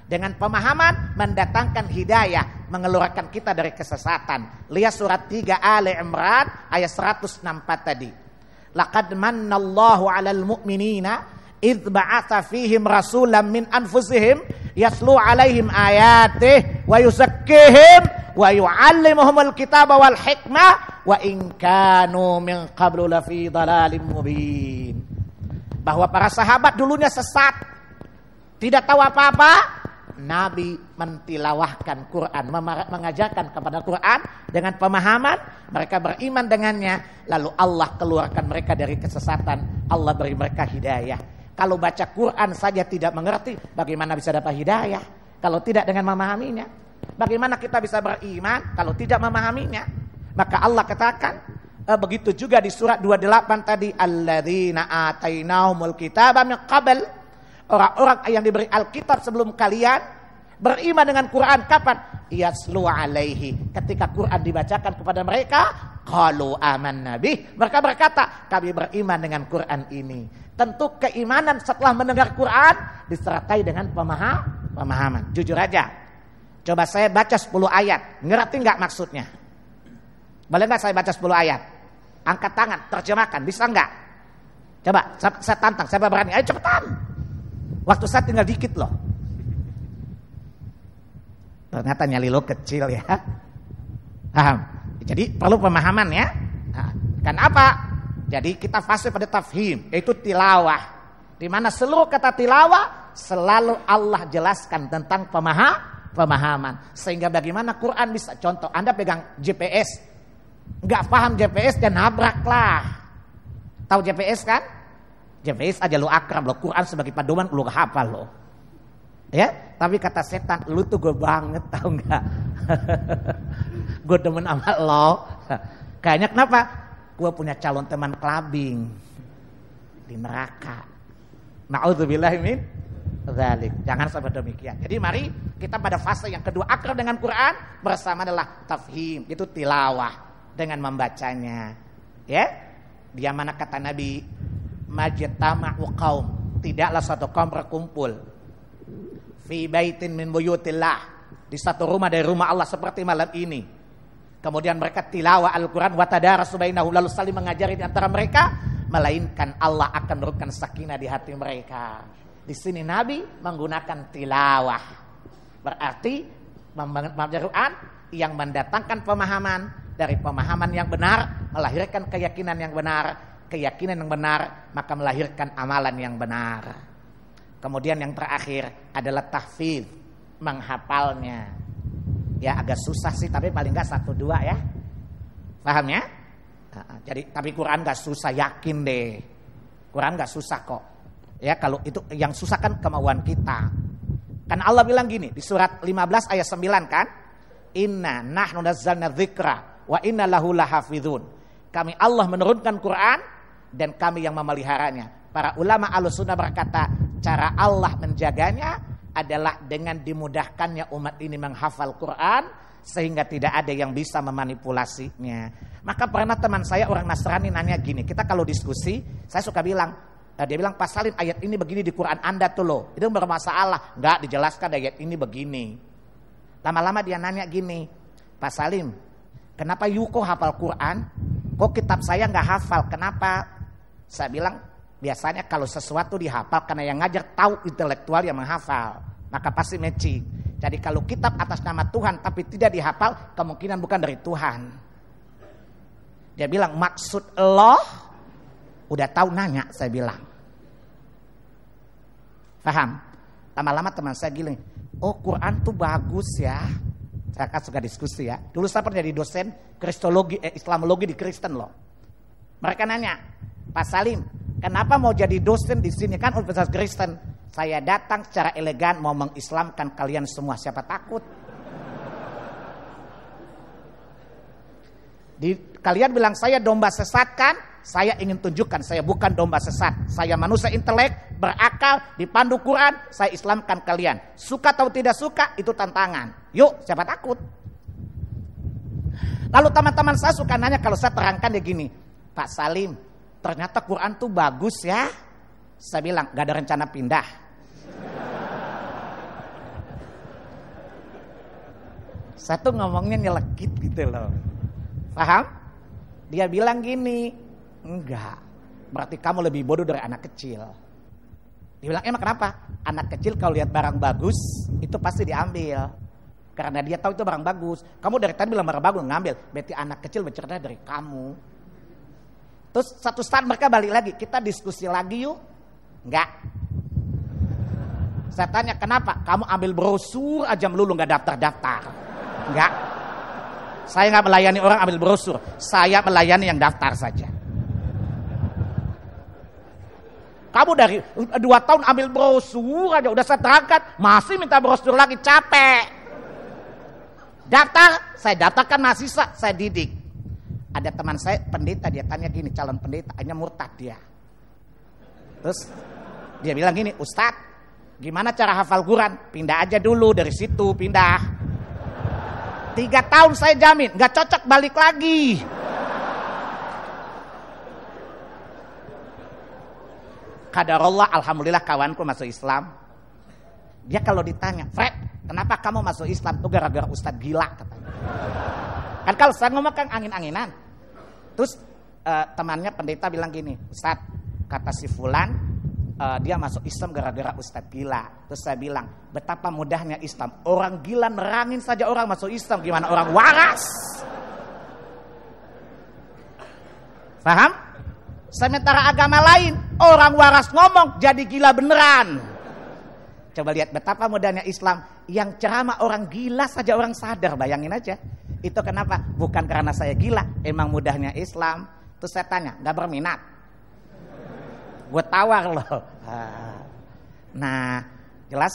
Dengan pemahaman mendatangkan hidayah, mengeluarkan kita dari kesesatan. Lihat surat 3 Ali Imran ayat 164 tadi. Laqad mannallahu 'alal mu'minina idh ba'atha fihim rasulam min anfusihim yaslu alaihim ayatih wa yuzakkihim wa yu'allimuhumul kitaba wal hikmah wa in kanu min qablu lafi dalalim mubin bahwa para sahabat dulunya sesat tidak tahu apa-apa Nabi mentilawahkan Quran, mengajarkan kepada Quran dengan pemahaman, mereka beriman dengannya, lalu Allah keluarkan mereka dari kesesatan, Allah beri mereka hidayah. Kalau baca Quran saja tidak mengerti, bagaimana bisa dapat hidayah? Kalau tidak dengan memahaminya. Bagaimana kita bisa beriman kalau tidak memahaminya? Maka Allah katakan, eh, begitu juga di surat 28 tadi, alladzina atainahumul kitaba min qabl. Orang-orang yang diberi Alkitab sebelum kalian beriman dengan Quran kapan? Yaslu alaihi. Ketika Quran dibacakan kepada mereka, qalu aman nabi. Mereka berkata, kami beriman dengan Quran ini. Tentu keimanan setelah mendengar Quran disertai dengan pemaham, pemahaman. Jujur aja. Coba saya baca 10 ayat. Ngerti nggak maksudnya? Boleh nggak saya baca 10 ayat? Angkat tangan, terjemahkan. Bisa nggak? Coba, saya, tantang. Saya berani. Ayo cepetan. Waktu saya tinggal dikit loh. Ternyata nyali lo kecil ya. Paham? Jadi perlu pemahaman ya. Kan apa? Jadi kita fase pada tafhim, yaitu tilawah. Di mana seluruh kata tilawah selalu Allah jelaskan tentang pemaham, pemahaman. Sehingga bagaimana Quran bisa contoh, Anda pegang GPS, nggak paham GPS dan nabraklah. Tahu GPS kan? GPS aja lo akrab lo, Quran sebagai pedoman lo hafal lo. Ya, tapi kata setan, lu tuh gue banget <laughs> tahu nggak? gue demen sama lo. Kayaknya kenapa? Gue punya calon teman kelabing di neraka. Nauzubillah min dzalik. Jangan sampai demikian. Jadi mari kita pada fase yang kedua akrab dengan Quran bersama adalah tafhim, itu tilawah dengan membacanya. Ya. Dia mana kata Nabi majtama'u qaum, tidaklah satu kaum berkumpul fi baitin min buyutillah di satu rumah dari rumah Allah seperti malam ini Kemudian mereka tilawah Al-Quran watadarasu bainahum lalu saling mengajari di antara mereka, melainkan Allah akan menurunkan sakinah di hati mereka. Di sini Nabi menggunakan tilawah. Berarti membangun Quran yang mendatangkan pemahaman dari pemahaman yang benar melahirkan keyakinan yang benar, keyakinan yang benar maka melahirkan amalan yang benar. Kemudian yang terakhir adalah tahfidz, menghafalnya. Ya agak susah sih tapi paling nggak satu dua ya. Paham ya? Jadi tapi Quran gak susah yakin deh. Quran gak susah kok. Ya kalau itu yang susah kan kemauan kita. Kan Allah bilang gini di surat 15 ayat 9 kan. Inna nahnu nazzalna dzikra wa inna lahu lahafizun. Kami Allah menurunkan Quran dan kami yang memeliharanya. Para ulama sunnah berkata cara Allah menjaganya adalah dengan dimudahkannya umat ini menghafal Quran sehingga tidak ada yang bisa memanipulasinya. Maka pernah teman saya orang Nasrani nanya gini, kita kalau diskusi, saya suka bilang, eh, dia bilang pasalin ayat ini begini di Quran Anda tuh loh, itu bermasalah. Enggak dijelaskan ayat ini begini. Lama-lama dia nanya gini, Pak Salim, kenapa Yuko hafal Quran? Kok kitab saya nggak hafal? Kenapa? Saya bilang, biasanya kalau sesuatu dihafal karena yang ngajar tahu intelektual yang menghafal, maka pasti matching. Jadi kalau kitab atas nama Tuhan tapi tidak dihafal, kemungkinan bukan dari Tuhan. Dia bilang maksud Allah, udah tahu nanya saya bilang. Paham? Lama-lama teman saya gini, oh Quran tuh bagus ya. Saya kan suka diskusi ya. Dulu saya pernah jadi dosen kristologi, eh, Islamologi di Kristen loh. Mereka nanya, Pak Salim, kenapa mau jadi dosen di sini kan Universitas Kristen? Saya datang secara elegan mau mengislamkan kalian semua. Siapa takut? Di, kalian bilang saya domba sesat kan? Saya ingin tunjukkan saya bukan domba sesat. Saya manusia intelek, berakal, dipandu Quran, saya islamkan kalian. Suka atau tidak suka itu tantangan. Yuk, siapa takut? Lalu teman-teman saya suka nanya kalau saya terangkan ya gini, Pak Salim, ternyata Quran tuh bagus ya. Saya bilang gak ada rencana pindah. Satu ngomongnya nyelekit gitu loh. Paham? Dia bilang gini, enggak. Berarti kamu lebih bodoh dari anak kecil. Dia bilang, emang kenapa? Anak kecil kalau lihat barang bagus, itu pasti diambil. Karena dia tahu itu barang bagus. Kamu dari tadi bilang barang bagus, ngambil. Berarti anak kecil bercerita dari kamu. Terus satu saat mereka balik lagi, kita diskusi lagi yuk. Enggak. Saya tanya, kenapa? Kamu ambil brosur aja melulu nggak daftar-daftar. Enggak. Saya nggak melayani orang ambil brosur. Saya melayani yang daftar saja. Kamu dari dua tahun ambil brosur aja udah saya terangkat, masih minta brosur lagi capek. Daftar, saya daftarkan mahasiswa, saya didik. Ada teman saya pendeta dia tanya gini calon pendeta hanya murtad dia. Terus dia bilang gini, Ustadz, gimana cara hafal Quran? Pindah aja dulu dari situ, pindah. Tiga tahun saya jamin, nggak cocok balik lagi. Kadarullah, alhamdulillah kawanku masuk Islam. Dia kalau ditanya, Fred, kenapa kamu masuk Islam? Itu gara-gara Ustadz gila katanya. Kan kalau saya ngomong kan angin-anginan. Terus uh, temannya pendeta bilang gini, Ustadz, kata si Fulan, uh, dia masuk Islam gara-gara Ustadz gila. Terus saya bilang, betapa mudahnya Islam. Orang gila nerangin saja orang masuk Islam. Gimana orang waras? Paham? Sementara agama lain, orang waras ngomong jadi gila beneran. Coba lihat betapa mudahnya Islam. Yang ceramah orang gila saja orang sadar, bayangin aja. Itu kenapa? Bukan karena saya gila, emang mudahnya Islam. Terus saya tanya, gak berminat? gue tawar loh. <laughs> Nah, jelas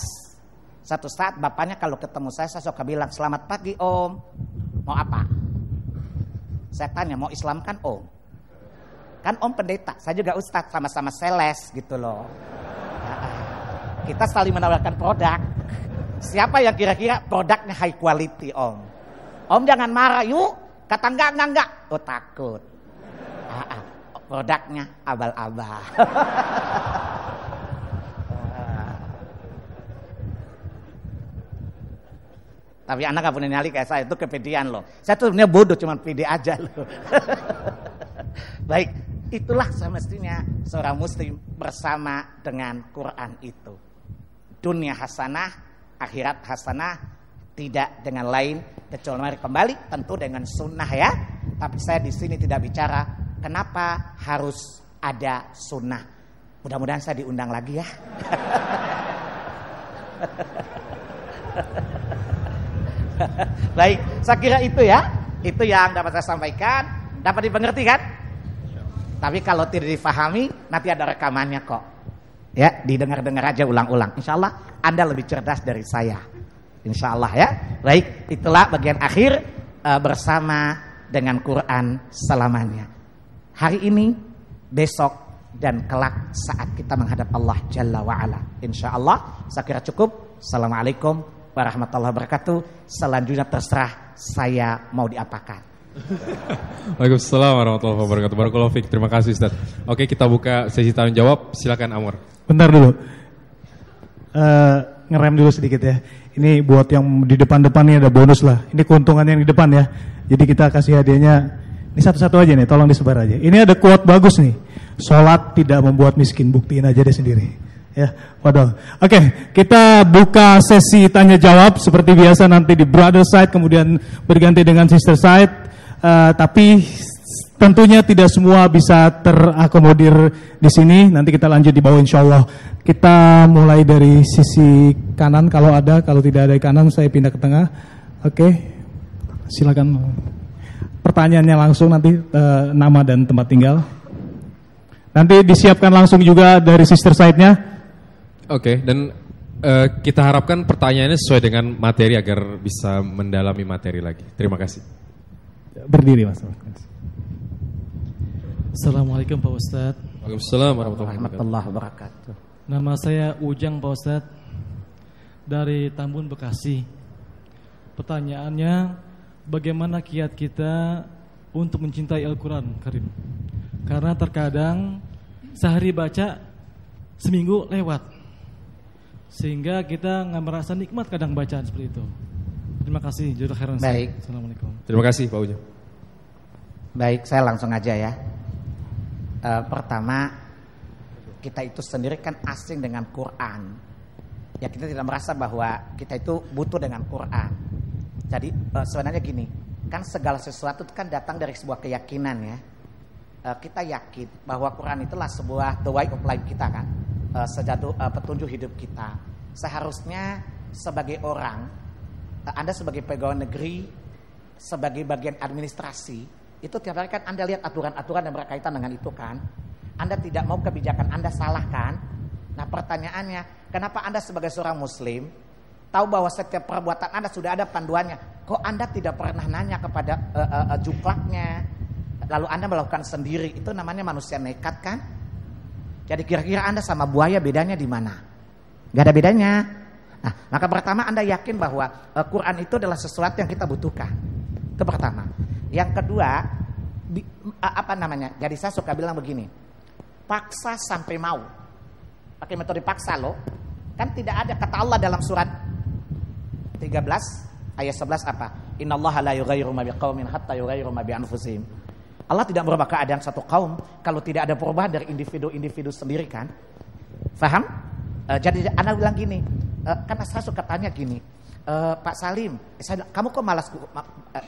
satu saat bapaknya kalau ketemu saya, saya suka bilang, selamat pagi om. Mau apa? Saya tanya, mau Islam kan om? Kan om pendeta, saya juga ustadz, sama-sama seles gitu loh. <laughs> Kita saling menawarkan produk. Siapa yang kira-kira produknya high quality om? Om jangan marah yuk. Kata enggak, enggak, enggak. Oh takut produknya abal-abal. <laughs> Tapi anak gak punya nyali kayak saya itu kepedean loh. Saya tuh sebenarnya bodoh cuma pede aja loh. <laughs> Baik, itulah semestinya seorang muslim bersama dengan Quran itu. Dunia hasanah, akhirat hasanah, tidak dengan lain kecuali kembali tentu dengan sunnah ya. Tapi saya di sini tidak bicara kenapa harus ada sunnah. Mudah-mudahan saya diundang lagi ya. <laughs> Baik, saya kira itu ya. Itu yang dapat saya sampaikan. Dapat dipengerti kan? Tapi kalau tidak difahami, nanti ada rekamannya kok. Ya, didengar-dengar aja ulang-ulang. Insya Allah Anda lebih cerdas dari saya. Insya Allah ya. Baik, itulah bagian akhir uh, bersama dengan Quran selamanya. Hari ini, besok, dan kelak saat kita menghadap Allah Jalla wa'ala. Insya Allah, saya kira cukup. Assalamualaikum warahmatullahi wabarakatuh. Selanjutnya terserah saya mau diapakan. Waalaikumsalam warahmatullahi wabarakatuh. Barakallahu fiik. Terima kasih Ustaz. Oke, kita buka sesi tanya jawab. Silakan Amor. Bentar dulu. Uh, ngerem dulu sedikit ya. Ini buat yang di depan-depan ini ada bonus lah. Ini keuntungan yang di depan ya. Jadi kita kasih hadiahnya. Ini satu-satu aja nih, tolong disebar aja. Ini ada quote bagus nih. Sholat tidak membuat miskin, buktiin aja deh sendiri. Ya, waduh. Oke, kita buka sesi tanya jawab seperti biasa nanti di brother side, kemudian berganti dengan sister side. Uh, tapi tentunya tidak semua bisa terakomodir di sini. Nanti kita lanjut di bawah insya Allah. Kita mulai dari sisi kanan kalau ada, kalau tidak ada di kanan saya pindah ke tengah. Oke, silakan. Pertanyaannya langsung nanti uh, nama dan tempat tinggal. Nanti disiapkan langsung juga dari sister side-nya. Oke, dan uh, kita harapkan pertanyaannya sesuai dengan materi agar bisa mendalami materi lagi. Terima kasih. Berdiri Mas. Assalamualaikum Pak Ustadz. Waalaikumsalam warahmatullahi wabarakatuh. Nama saya Ujang Pak Ustadz dari Tambun Bekasi. Pertanyaannya, bagaimana kiat kita untuk mencintai Al-Quran Karim? Karena terkadang sehari baca, seminggu lewat. Sehingga kita nggak merasa nikmat kadang bacaan seperti itu. Terima kasih, jodoh khairan. Baik. Assalamualaikum. Terima kasih Pak Ujang. Baik, saya langsung aja ya. E, pertama, kita itu sendiri kan asing dengan Quran. Ya kita tidak merasa bahwa kita itu butuh dengan Quran. Jadi e, sebenarnya gini, kan segala sesuatu kan datang dari sebuah keyakinan ya. E, kita yakin bahwa Quran itulah sebuah the way of life kita kan uh, sejatuh uh, petunjuk hidup kita. Seharusnya sebagai orang, uh, Anda sebagai pegawai negeri, sebagai bagian administrasi, itu tiap hari kan Anda lihat aturan-aturan yang berkaitan dengan itu kan. Anda tidak mau kebijakan Anda salah kan? Nah pertanyaannya, kenapa Anda sebagai seorang muslim tahu bahwa setiap perbuatan Anda sudah ada panduannya. Kok Anda tidak pernah nanya kepada uh, uh, uh, juklaknya? Lalu Anda melakukan sendiri. Itu namanya manusia nekat kan? Jadi kira-kira Anda sama buaya bedanya di mana? Gak ada bedanya. Nah, maka pertama Anda yakin bahwa uh, Quran itu adalah sesuatu yang kita butuhkan. Itu pertama. Yang kedua, apa namanya? Jadi saya suka bilang begini. Paksa sampai mau. Pakai metode paksa loh. Kan tidak ada kata Allah dalam surat 13 ayat 11 apa? Innallaha la yughayyiru ma biqaumin hatta yughayyiru ma bi anfusihim. Allah tidak merubah keadaan satu kaum kalau tidak ada perubahan dari individu-individu sendiri kan. Faham? Uh, jadi anak bilang gini, uh, kan saya suka tanya gini, uh, Pak Salim, saya, kamu kok malas? Uh,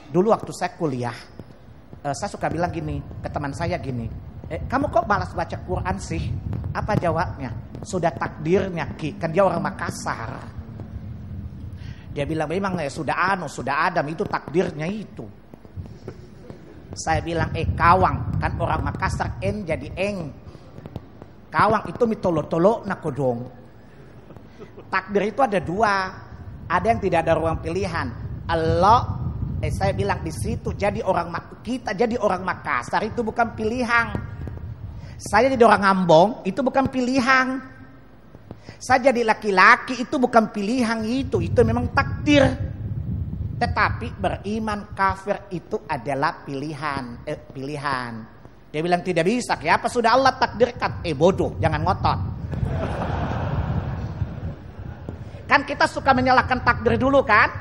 dulu waktu saya kuliah, uh, saya suka bilang gini ke teman saya gini, eh, kamu kok malas baca Quran sih? Apa jawabnya? Sudah takdirnya Ki, kan dia orang Makassar. Dia bilang memang ya sudah anu, sudah Adam itu takdirnya itu. Saya bilang, eh kawang, kan orang Makassar N jadi eng. Kawang itu mitolo-tolo nakodong. Takdir itu ada dua. Ada yang tidak ada ruang pilihan. Allah, eh saya bilang di situ jadi orang kita jadi orang Makassar itu bukan pilihan. Saya jadi orang Ambong itu bukan pilihan. Saya jadi laki-laki itu bukan pilihan itu, itu memang takdir. Tetapi beriman kafir itu adalah pilihan, eh, pilihan. Dia bilang tidak bisa, ya apa sudah Allah takdirkan? Eh bodoh, jangan ngotot. Kan kita suka menyalahkan takdir dulu kan?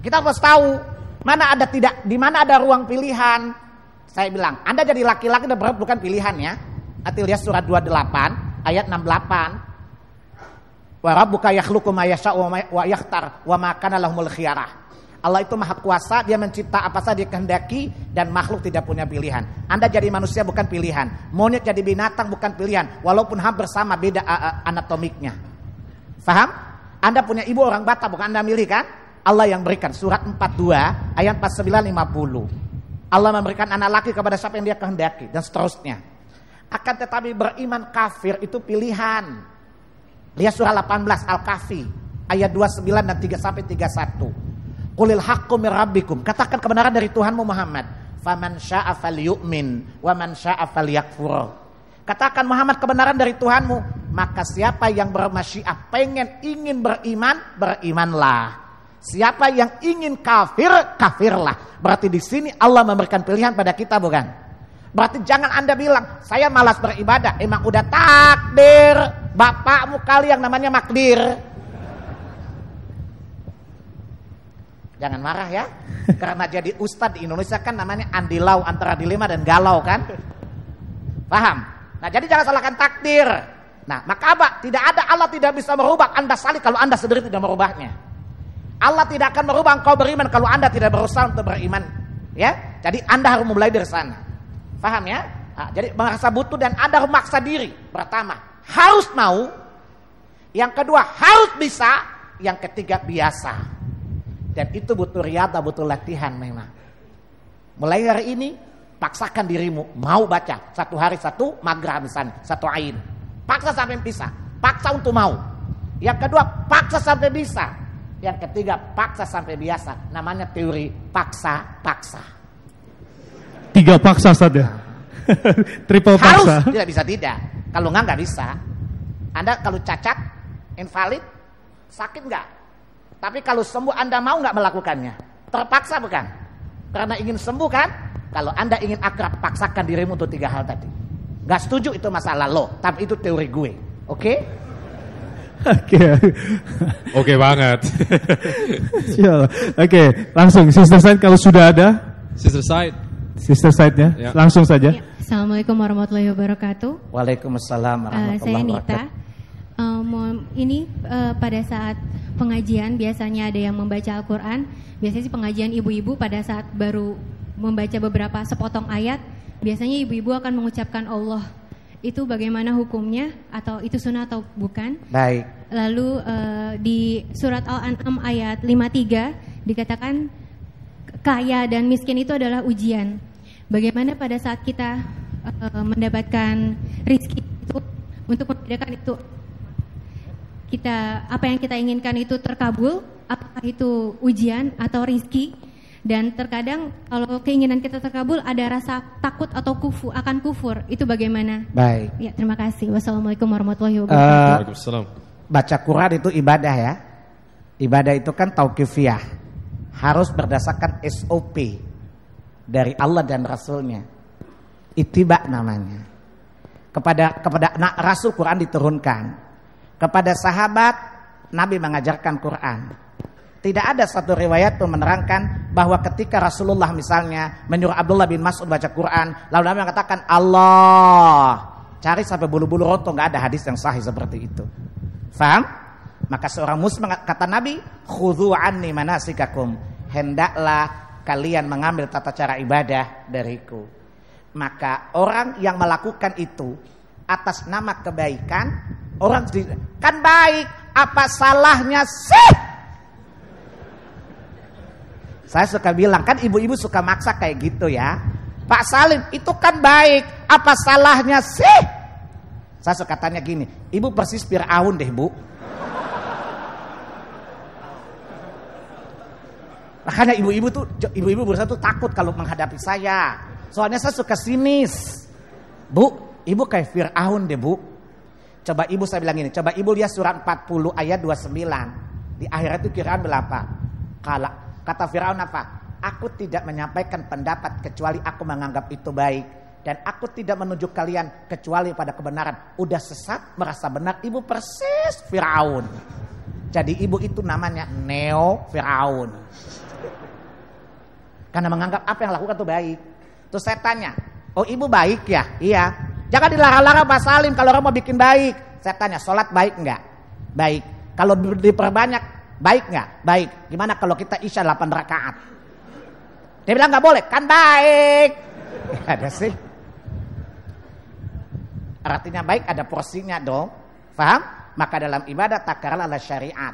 Kita harus tahu mana ada tidak, di mana ada ruang pilihan. Saya bilang, Anda jadi laki-laki dan berat bukan pilihan ya. Nanti lihat surat 28 ayat 68. Wa rabbuka ma yasha'u wa yakhtar wa. Allah itu maha kuasa, dia mencipta apa saja dikehendaki dan makhluk tidak punya pilihan. Anda jadi manusia bukan pilihan. Monyet jadi binatang bukan pilihan. Walaupun hampir sama beda anatomiknya. Faham? Anda punya ibu orang Batak bukan Anda milih kan? Allah yang berikan. Surat 42 ayat 49 50. Allah memberikan anak laki kepada siapa yang dia kehendaki dan seterusnya. Akan tetapi beriman kafir itu pilihan. Lihat surah 18 Al-Kahfi ayat 29 dan 3 sampai 31. Qulil haqqu mir rabbikum. Katakan kebenaran dari Tuhanmu Muhammad. Faman syaa'a falyu'min wa man syaa'a falyakfur. Katakan Muhammad kebenaran dari Tuhanmu. Maka siapa yang bermasyiah pengen ingin beriman, berimanlah. Siapa yang ingin kafir, kafirlah. Berarti di sini Allah memberikan pilihan pada kita bukan? Berarti jangan anda bilang, saya malas beribadah. Emang udah takdir. Bapakmu kali yang namanya makdir. Jangan marah ya. Karena jadi ustadz di Indonesia kan namanya andilau antara dilema dan galau kan. Paham? Nah jadi jangan salahkan takdir. Nah maka apa? Tidak ada Allah tidak bisa merubah anda salih kalau anda sendiri tidak merubahnya. Allah tidak akan merubah engkau beriman kalau anda tidak berusaha untuk beriman. Ya, jadi anda harus mulai dari sana. Paham ya? Nah, jadi merasa butuh dan anda harus maksa diri. Pertama, harus mau. Yang kedua, harus bisa. Yang ketiga, biasa. Dan itu butuh riada, butuh latihan memang. Mulai hari ini, paksakan dirimu mau baca. Satu hari satu magra misalnya satu ain. Paksa sampai bisa. Paksa untuk mau. Yang kedua paksa sampai bisa. Yang ketiga paksa sampai biasa. Namanya teori paksa paksa Tiga paksa saja. <laughs> Triple harus. Paksa. tidak bisa tidak. Kalau nggak nggak bisa. Anda kalau cacat invalid sakit nggak tapi kalau sembuh anda mau nggak melakukannya? Terpaksa bukan? Karena ingin sembuh kan kalau anda ingin akrab paksakan dirimu untuk tiga hal tadi nggak setuju itu masalah lo tapi itu teori gue oke Oke. Oke banget. <laughs> Oke, langsung Sister Side kalau sudah ada, Sister Side. Sister Side-nya, Ya. langsung saja. Ya, Assalamualaikum warahmatullahi wabarakatuh. Waalaikumsalam Eh, warahmatullahi saya Nita. wabarakatuh Eh, mohon- ini eh, pada saat pengajian biasanya ada yang membaca Al-Quran. Biasanya sih pengajian ibu-ibu pada saat baru membaca beberapa sepotong ayat, biasanya ibu-ibu akan mengucapkan Allah. Itu bagaimana hukumnya? Atau itu sunnah atau bukan? baik Lalu eh, di surat Al-An'am ayat 53 dikatakan kaya dan miskin itu adalah ujian. Bagaimana pada saat kita eh, mendapatkan rizki itu untuk membedakan itu kita apa yang kita inginkan itu terkabul, apakah itu ujian atau rizki? Dan terkadang kalau keinginan kita terkabul ada rasa takut atau kufu akan kufur. Itu bagaimana? baik Ya, terima kasih. Wassalamualaikum warahmatullahi Eh, wabarakatuh. Waalaikumsalam. baca Quran itu ibadah ya. Ibadah itu kan tauqifiyah. Harus berdasarkan SOP dari Allah dan Rasulnya. Itiba namanya. Kepada kepada na- Rasul Quran diturunkan. Kepada sahabat Nabi mengajarkan Quran. Tidak ada satu riwayat pun menerangkan bahwa ketika Rasulullah misalnya menyuruh Abdullah bin Mas'ud baca Quran, lalu Nabi mengatakan Allah. Cari sampai bulu-bulu roto nggak ada hadis yang sahih seperti itu. Faham? Maka seorang muslim kata Nabi, "Khudhu anni manasikakum." Hendaklah kalian mengambil tata cara ibadah dariku. Maka orang yang melakukan itu atas nama kebaikan, orang kan baik, apa salahnya sih? Saya suka bilang kan ibu-ibu suka maksa kayak gitu ya. Pak Salim itu kan baik, apa salahnya sih? Saya suka tanya gini, ibu persis Fir'aun deh bu. Makanya ibu-ibu tuh, ibu-ibu berusaha tuh takut kalau menghadapi saya. Soalnya saya suka sinis. Bu, ibu kayak Fir'aun deh bu. Coba ibu saya bilang gini, coba ibu lihat surat 40 ayat 29. Di akhirat itu Fir'aun bilang apa? Kala, kata Fir'aun apa? Aku tidak menyampaikan pendapat kecuali aku menganggap itu baik. Dan aku tidak menunjuk kalian kecuali pada kebenaran. Udah sesat, merasa benar. Ibu persis Fir'aun. Jadi ibu itu namanya Neo Fir'aun. Karena menganggap apa yang lakukan itu baik. Terus saya tanya, oh ibu baik ya? Iya. Jangan dilarang-larang Pak Salim kalau orang mau bikin baik. Saya tanya, sholat baik nggak? Baik. Kalau diperbanyak, baik nggak? Baik. Gimana kalau kita isya 8 rakaat? Dia bilang nggak boleh, kan baik. <laughs> ada sih. Artinya baik ada porsinya dong. Paham? Maka dalam ibadah takarlah ala syariat.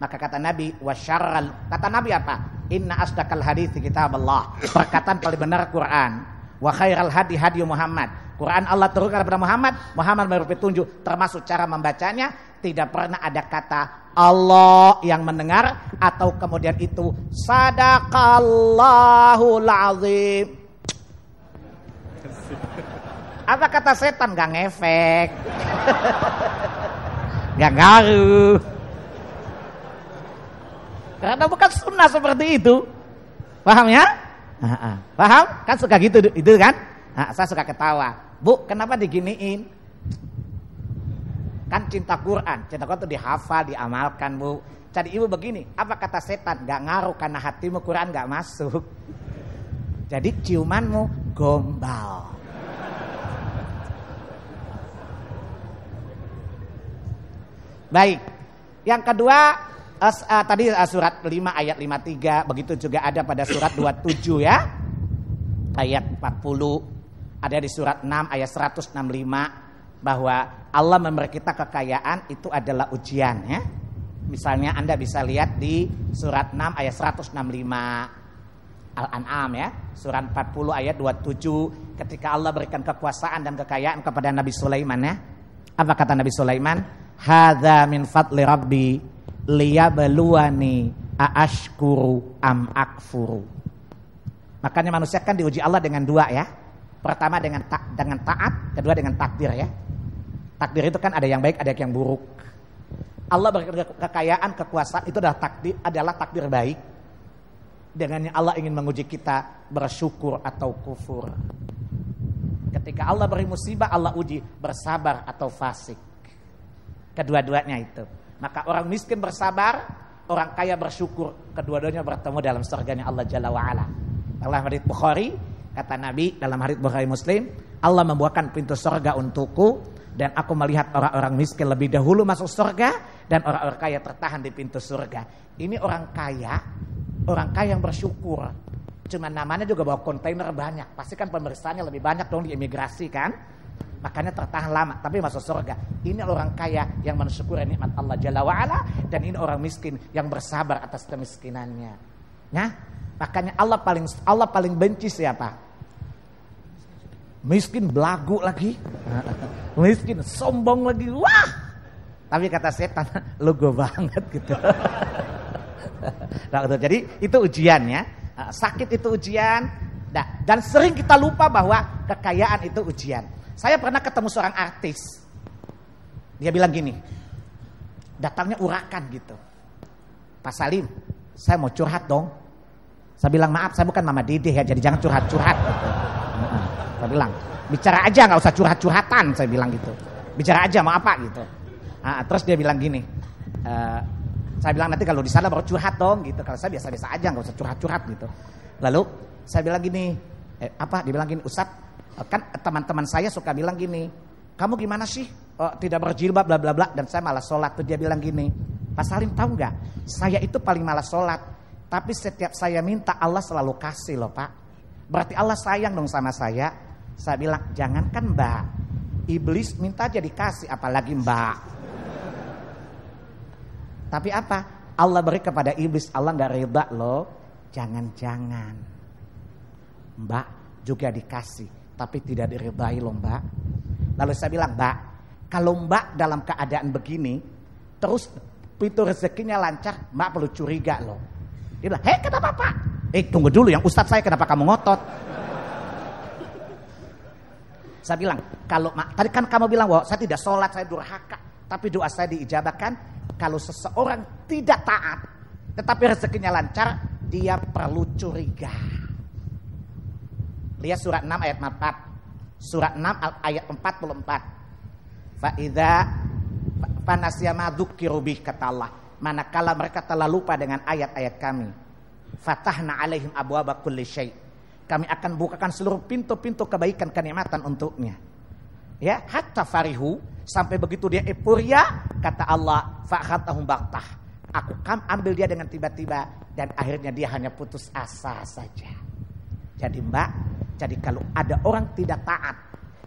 Maka kata Nabi, wasyarral. Kata Nabi apa? Inna asdaqal hadits kitab Allah. Perkataan paling benar Quran. Wa khairal hadi hadi Muhammad. Quran Allah turunkan kepada Muhammad. Muhammad memberi petunjuk termasuk cara membacanya. Tidak pernah ada kata Allah yang mendengar atau kemudian itu sadaqallahul azim. Apa kata setan gak ngefek? <laughs> gak ngaruh. Karena bukan sunnah seperti itu. Paham ya? Paham? Kan suka gitu itu kan? Nah, saya suka ketawa. Bu, kenapa diginiin? Kan cinta Quran, cinta Quran itu dihafal, diamalkan, Bu. Jadi ibu begini, apa kata setan? Gak ngaruh karena hatimu Quran gak masuk. Jadi ciumanmu gombal. Baik. Yang kedua uh, uh, tadi uh, surat 5 ayat 53 begitu juga ada pada surat 27 ya. Ayat 40 ada di surat 6 ayat 165 bahwa Allah memberi kita kekayaan itu adalah ujian ya. Misalnya Anda bisa lihat di surat 6 ayat 165 Al-An'am ya, surat 40 ayat 27 ketika Allah berikan kekuasaan dan kekayaan kepada Nabi Sulaiman ya. Apa kata Nabi Sulaiman? Hadza min fadli rabbi liyabluwani aashkuru am akfuru. Makanya manusia kan diuji Allah dengan dua ya. Pertama dengan ta dengan taat, kedua dengan takdir ya. Takdir itu kan ada yang baik, ada yang buruk. Allah berikan kekayaan, kekuasaan itu adalah takdir adalah takdir baik. Dengannya Allah ingin menguji kita bersyukur atau kufur. Ketika Allah beri musibah, Allah uji bersabar atau fasik. Kedua-duanya itu. Maka orang miskin bersabar, orang kaya bersyukur. Kedua-duanya bertemu dalam surganya Allah Jalla wa'ala. Dalam hadits Bukhari, kata Nabi dalam hadits Bukhari Muslim, Allah membuahkan pintu surga untukku dan aku melihat orang-orang miskin lebih dahulu masuk surga dan orang-orang kaya tertahan di pintu surga. Ini orang kaya, orang kaya yang bersyukur. Cuma namanya juga bawa kontainer banyak. Pasti kan pemeriksaannya lebih banyak dong di imigrasi kan. Makanya tertahan lama, tapi masuk surga. Ini orang kaya yang mensyukuri nikmat Allah Jalla wa'ala. Dan ini orang miskin yang bersabar atas kemiskinannya. Ya, makanya Allah paling Allah paling benci siapa? Miskin belagu lagi. Miskin sombong lagi. Wah. Tapi kata setan, <laughs> gue banget gitu. nah, jadi itu ujiannya. Sakit itu ujian. Dan sering kita lupa bahwa kekayaan itu ujian. Saya pernah ketemu seorang artis. Dia bilang gini, datangnya urakan gitu. Pak Salim, saya mau curhat dong. Saya bilang maaf, saya bukan mama Dede ya, jadi jangan curhat-curhat. Gitu. Saya bilang, bicara aja nggak usah curhat-curhatan, saya bilang gitu. Bicara aja mau apa gitu. Nah, terus dia bilang gini, e, saya bilang nanti kalau di sana baru curhat dong gitu. Kalau saya biasa-biasa aja nggak usah curhat-curhat gitu. Lalu saya bilang gini, eh, apa? Dia bilang gini, Ustadz kan teman-teman saya suka bilang gini, kamu gimana sih oh, tidak berjilbab bla bla bla dan saya malas sholat tuh dia bilang gini, Pak Salim tahu nggak? Saya itu paling malas sholat, tapi setiap saya minta Allah selalu kasih loh Pak. Berarti Allah sayang dong sama saya. Saya bilang jangankan Mbak, iblis minta aja dikasih apalagi Mbak. Tapi apa? Allah beri kepada iblis, Allah nggak reda loh. Jangan-jangan Mbak juga dikasih tapi tidak diridai loh mbak. Lalu saya bilang mbak, kalau mbak dalam keadaan begini, terus pintu rezekinya lancar, mbak perlu curiga loh. Dia bilang, hei kenapa pak? Eh tunggu dulu yang ustadz saya kenapa kamu ngotot? Saya bilang, kalau tadi kan kamu bilang bahwa saya tidak sholat, saya durhaka. Tapi doa saya diijabahkan. Kalau seseorang tidak taat, tetapi rezekinya lancar, dia perlu curiga. Lihat surat 6 ayat 4. Surat 6 ayat 44. Fa idza fanasya ma dzukirubih kata Allah. Manakala mereka telah lupa dengan ayat-ayat kami. Fatahna alaihim abwaba kulli syai. Kami akan bukakan seluruh pintu-pintu kebaikan kenikmatan untuknya. Ya, hatta farihu sampai begitu dia epuria kata Allah fa'khatahum baktah. Aku kam ambil dia dengan tiba-tiba dan akhirnya dia hanya putus asa saja. Jadi Mbak, jadi kalau ada orang tidak taat,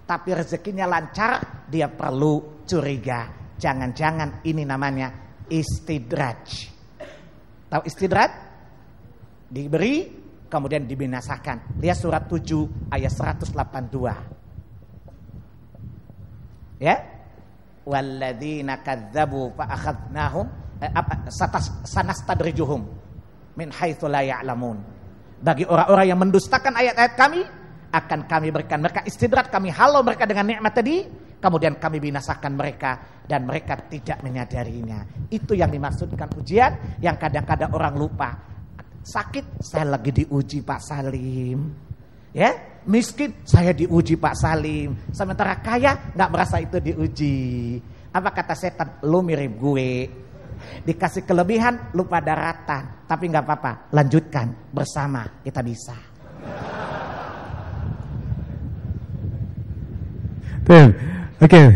tapi rezekinya lancar, dia perlu curiga. Jangan-jangan ini namanya istidraj. Tahu istidrat? Diberi, kemudian dibinasakan. Lihat surat 7 ayat 182. Ya. Walladzina kadzabu fa akhadnahum eh, apa sanastadrijuhum min haitsu la ya'lamun. Bagi orang-orang yang mendustakan ayat-ayat kami, akan kami berikan mereka istidrat, kami halau mereka dengan nikmat tadi, kemudian kami binasakan mereka dan mereka tidak menyadarinya. Itu yang dimaksudkan ujian yang kadang-kadang orang lupa. Sakit, saya lagi diuji Pak Salim. Ya, miskin, saya diuji Pak Salim. Sementara kaya nggak merasa itu diuji. Apa kata setan? Lu mirip gue. Dikasih kelebihan, lupa daratan. Tapi nggak apa-apa, lanjutkan bersama kita bisa. Oke. Okay.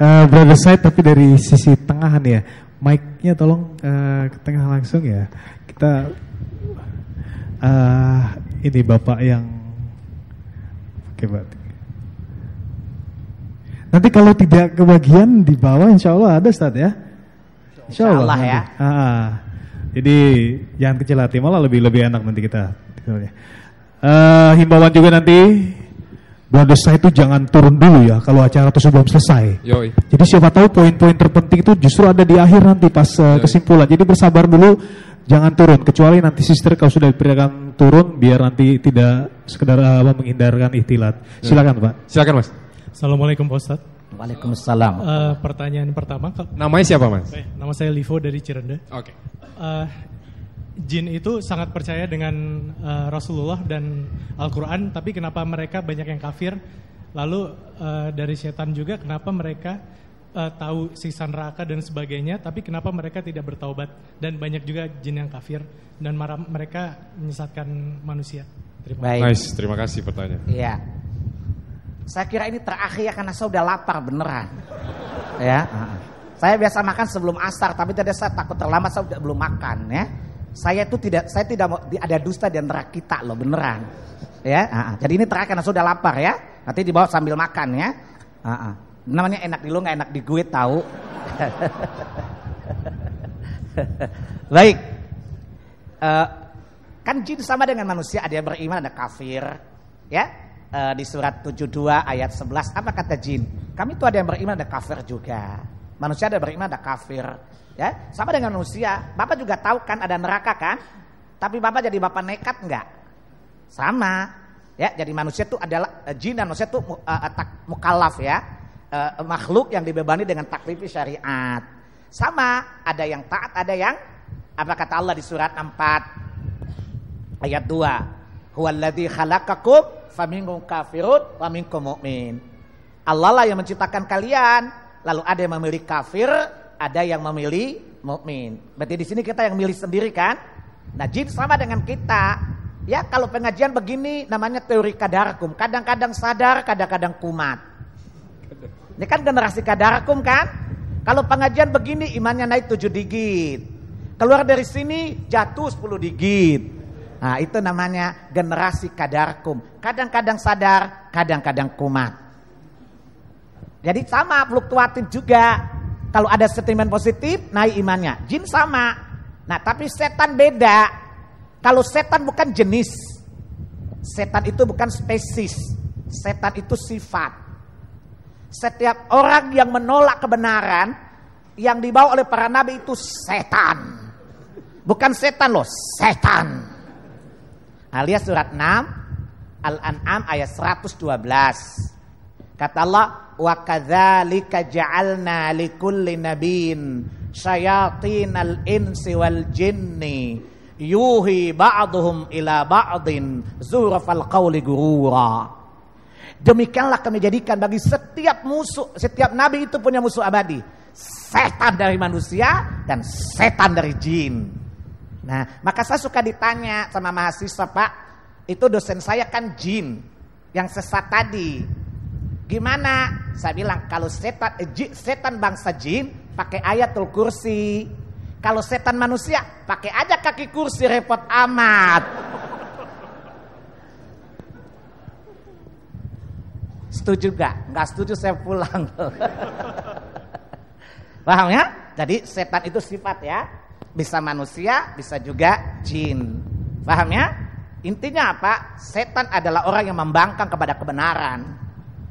Uh, brother side tapi dari sisi tengahan ya. Mic-nya tolong uh, ke tengah langsung ya. Kita uh, ini Bapak yang Oke, okay, Nanti kalau tidak kebagian di bawah insya Allah ada Ustaz ya. Insya Allah, insya Allah ya. Ah, jadi jangan kecil hati malah lebih lebih enak nanti kita. Uh, himbauan juga nanti desa itu jangan turun dulu ya kalau acara itu sebelum selesai. Yoi. Jadi siapa tahu poin-poin terpenting itu justru ada di akhir nanti pas uh, kesimpulan. Jadi bersabar dulu, jangan turun. Kecuali nanti sister kalau sudah diperintahkan turun, biar nanti tidak sekedar uh, menghindarkan ihtilat. Silakan Pak. Silakan Mas. Assalamualaikum Pak Ustadz. Waalaikumsalam. Uh, pertanyaan pertama. Namanya siapa Mas? Eh, nama saya Livo dari Cirende. Oke. Okay. Uh, jin itu sangat percaya dengan uh, Rasulullah dan Al-Quran, tapi kenapa mereka banyak yang kafir? Lalu uh, dari setan juga kenapa mereka uh, tahu siksa neraka dan sebagainya, tapi kenapa mereka tidak bertaubat? Dan banyak juga jin yang kafir dan marah, mereka menyesatkan manusia. Terima Baik. Nice, terima kasih pertanyaan. Iya. Saya kira ini terakhir ya karena saya udah lapar beneran. ya. Saya biasa makan sebelum asar, tapi tadi saya takut terlambat saya udah belum makan ya. Saya itu tidak saya tidak mau ada dusta di antara kita loh beneran. Ya, uh, jadi ini terakhir karena sudah lapar ya. Nanti dibawa sambil makan ya. Uh, uh. Namanya enak di lu nggak enak di gue tahu. <laughs> Baik. Uh, kan jin sama dengan manusia, ada yang beriman, ada kafir. Ya, uh, di surat 72 ayat 11 apa kata jin? Kami itu ada yang beriman, ada kafir juga. Manusia ada beriman, ada kafir. Ya, sama dengan manusia. Bapak juga tahu kan ada neraka kan? Tapi Bapak jadi Bapak nekat enggak? Sama. Ya, jadi manusia itu adalah uh, jin dan manusia itu uh, uh, tak, mukallaf ya. Uh, makhluk yang dibebani dengan taklifi syariat. Sama, ada yang taat, ada yang apa kata Allah di surat 4 ayat 2. Huwallazi khalaqakum faminkum kafirun wa minkum mu'min. Allah lah yang menciptakan kalian, lalu ada yang memilih kafir, ada yang memilih mukmin. Berarti di sini kita yang milih sendiri kan? Nah, jin sama dengan kita. Ya, kalau pengajian begini namanya teori kadarakum. Kadang-kadang sadar, kadang-kadang kumat. Ini kan generasi kadarakum kan? Kalau pengajian begini imannya naik 7 digit. Keluar dari sini jatuh 10 digit. Nah, itu namanya generasi kadarakum. Kadang-kadang sadar, kadang-kadang kumat. Jadi sama fluktuatif juga. Kalau ada sentimen positif, naik imannya. Jin sama. Nah, tapi setan beda. Kalau setan bukan jenis. Setan itu bukan spesies. Setan itu sifat. Setiap orang yang menolak kebenaran yang dibawa oleh para nabi itu setan. Bukan setan loh, setan. Alias surat 6 Al-An'am ayat 112. Kata Allah, wa kadzalika ja'alna likulli nabiyyin syayatinal insi wal jinni yuhi ba'dhum ila ba'din zurafal qawli gurura. Demikianlah kami jadikan bagi setiap musuh, setiap nabi itu punya musuh abadi. Setan dari manusia dan setan dari jin. Nah, maka saya suka ditanya sama mahasiswa, Pak, itu dosen saya kan jin yang sesat tadi. Gimana? Saya bilang kalau setan eh, setan bangsa jin pakai ayatul kursi. Kalau setan manusia pakai aja kaki kursi repot amat. Setuju gak? Gak setuju saya pulang. <laughs> Paham ya? Jadi setan itu sifat ya. Bisa manusia, bisa juga jin. Paham ya? Intinya apa? Setan adalah orang yang membangkang kepada kebenaran.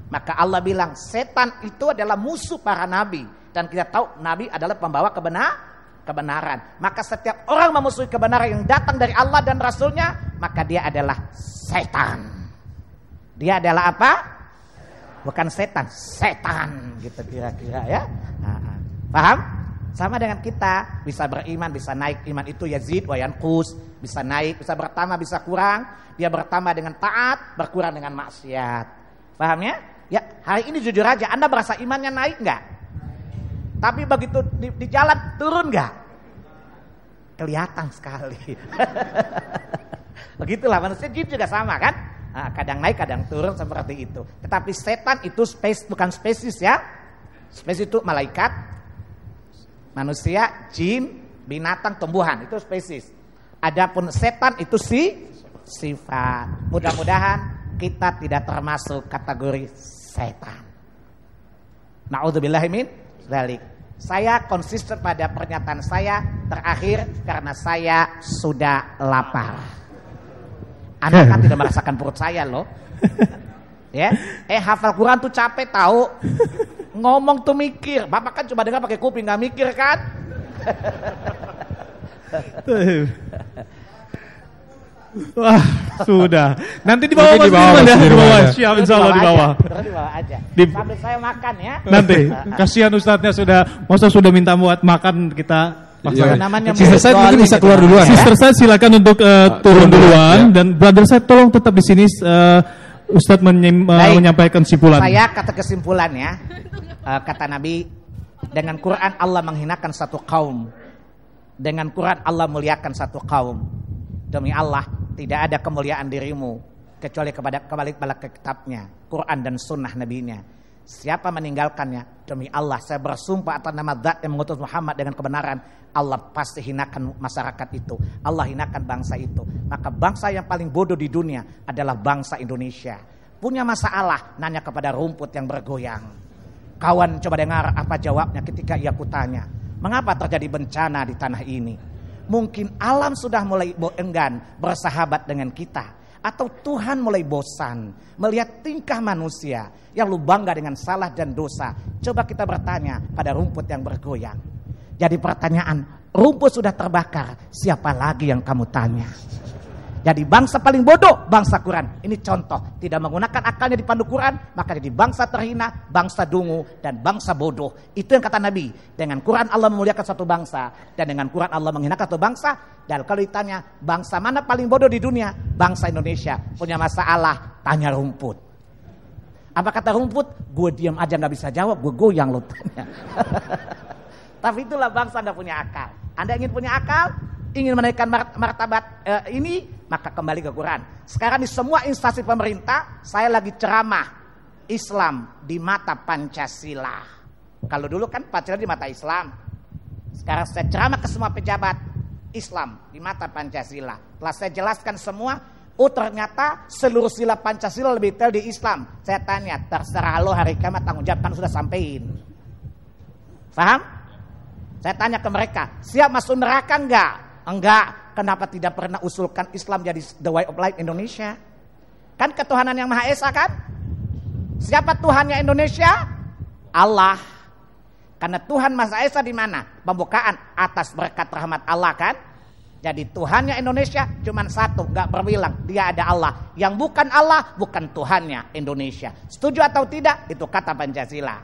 Maka Allah bilang, setan itu adalah musuh para nabi. Dan kita tahu nabi adalah pembawa kebenar, kebenaran. Maka setiap orang memusuhi kebenaran yang datang dari Allah dan Rasulnya, maka dia adalah setan. Dia adalah apa? Bukan setan, setan gitu kira-kira ya. Paham? Sama dengan kita, bisa beriman, bisa naik. Iman itu yazid wa yanqus, bisa naik, bisa bertambah, bisa kurang. Dia bertambah dengan taat, berkurang dengan maksiat. Paham ya? Ya, hari ini jujur aja, Anda merasa imannya naik nggak? Tapi begitu di, di jalan turun nggak? Kelihatan sekali. <laughs> Begitulah manusia jin juga sama kan? Nah, kadang naik, kadang turun seperti itu. Tetapi setan itu space bukan spesies ya. Spesies itu malaikat, manusia, jin, binatang, tumbuhan itu spesies. Adapun setan itu si sifat. Mudah-mudahan kita tidak termasuk kategori setan. Nauzubillahimin dzalik. Saya konsisten pada pernyataan saya terakhir karena saya sudah lapar. Anda kan tidak merasakan perut saya loh. Ya, eh hafal Quran tuh capek tahu. Ngomong tuh mikir. Bapak kan cuma dengar pakai kuping nggak mikir kan? Wah, sudah. Nanti di bawah Mas di bawah, Firman ya, di bawah. Siap insya Allah di bawah. Di bawah aja. Di- Sambil saya makan ya. Nanti, <laughs> kasihan Ustadznya sudah, masa sudah minta buat makan kita. Iya. namanya Sister saya mungkin bisa keluar duluan ya. Sister saya silakan untuk eh, turun turun duluan, duluan ya. dan brother saya tolong tetap di sini eh, Ustadz menyim- eh, Baik. menyampaikan kesimpulan. Saya kata kesimpulan ya. Kata Nabi dengan Quran Allah menghinakan satu kaum. Dengan Quran Allah muliakan satu kaum. Demi Allah tidak ada kemuliaan dirimu kecuali kepada kembali kepada kitabnya, Quran dan sunnah nabinya. Siapa meninggalkannya? Demi Allah saya bersumpah atas nama Zat yang mengutus Muhammad dengan kebenaran. Allah pasti hinakan masyarakat itu. Allah hinakan bangsa itu. Maka bangsa yang paling bodoh di dunia adalah bangsa Indonesia. Punya masalah nanya kepada rumput yang bergoyang. Kawan coba dengar apa jawabnya ketika ia kutanya. Mengapa terjadi bencana di tanah ini mungkin alam sudah mulai enggan bersahabat dengan kita atau Tuhan mulai bosan melihat tingkah manusia yang lu bangga dengan salah dan dosa. Coba kita bertanya pada rumput yang bergoyang. Jadi pertanyaan, rumput sudah terbakar, siapa lagi yang kamu tanya? Jadi bangsa paling bodoh, bangsa Quran. Ini contoh, tidak menggunakan akalnya dipandu Quran, maka jadi bangsa terhina, bangsa dungu, dan bangsa bodoh. Itu yang kata Nabi. Dengan Quran Allah memuliakan satu bangsa, dan dengan Quran Allah menghinakan satu bangsa. Dan kalau ditanya, bangsa mana paling bodoh di dunia? Bangsa Indonesia. Punya masalah, tanya rumput. Apa kata rumput? Gue diam aja nggak bisa jawab, gue goyang lo tanya. <laughs> Tapi itulah bangsa anda punya akal. Anda ingin punya akal, ingin menaikkan mart- martabat eh, ini, maka kembali ke Quran. Sekarang di semua instansi pemerintah, saya lagi ceramah Islam di mata Pancasila. Kalau dulu kan Pancasila di mata Islam. Sekarang saya ceramah ke semua pejabat Islam di mata Pancasila. Telah saya jelaskan semua, oh ternyata seluruh sila Pancasila lebih detail di Islam. Saya tanya, terserah lo hari kiamat tanggung jawab kan sudah sampein. Paham? Saya tanya ke mereka, siap masuk neraka enggak? Enggak. Kenapa tidak pernah usulkan Islam jadi the way of life Indonesia? Kan ketuhanan yang Maha Esa kan? Siapa Tuhannya Indonesia? Allah. Karena Tuhan Maha Esa di mana? Pembukaan atas berkat rahmat Allah kan? Jadi Tuhannya Indonesia cuma satu, nggak berbilang dia ada Allah. Yang bukan Allah bukan Tuhannya Indonesia. Setuju atau tidak? Itu kata Pancasila.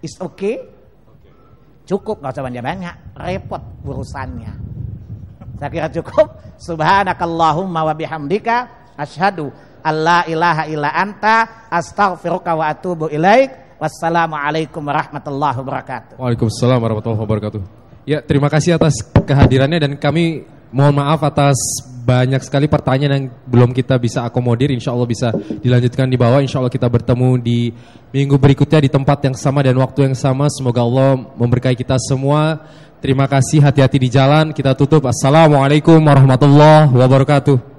Is okay? Cukup, nggak usah banyak-banyak. Repot urusannya. Saya kira cukup. Subhanakallahumma wa bihamdika asyhadu alla ilaha illa anta astaghfiruka wa atubu ilaik. Wassalamualaikum warahmatullahi wabarakatuh. Waalaikumsalam warahmatullahi wabarakatuh. Ya, terima kasih atas kehadirannya dan kami mohon maaf atas banyak sekali pertanyaan yang belum kita bisa akomodir. Insya Allah bisa dilanjutkan di bawah. Insya Allah kita bertemu di minggu berikutnya di tempat yang sama dan waktu yang sama. Semoga Allah memberkahi kita semua. Terima kasih, hati-hati di jalan. Kita tutup. Assalamualaikum warahmatullahi wabarakatuh.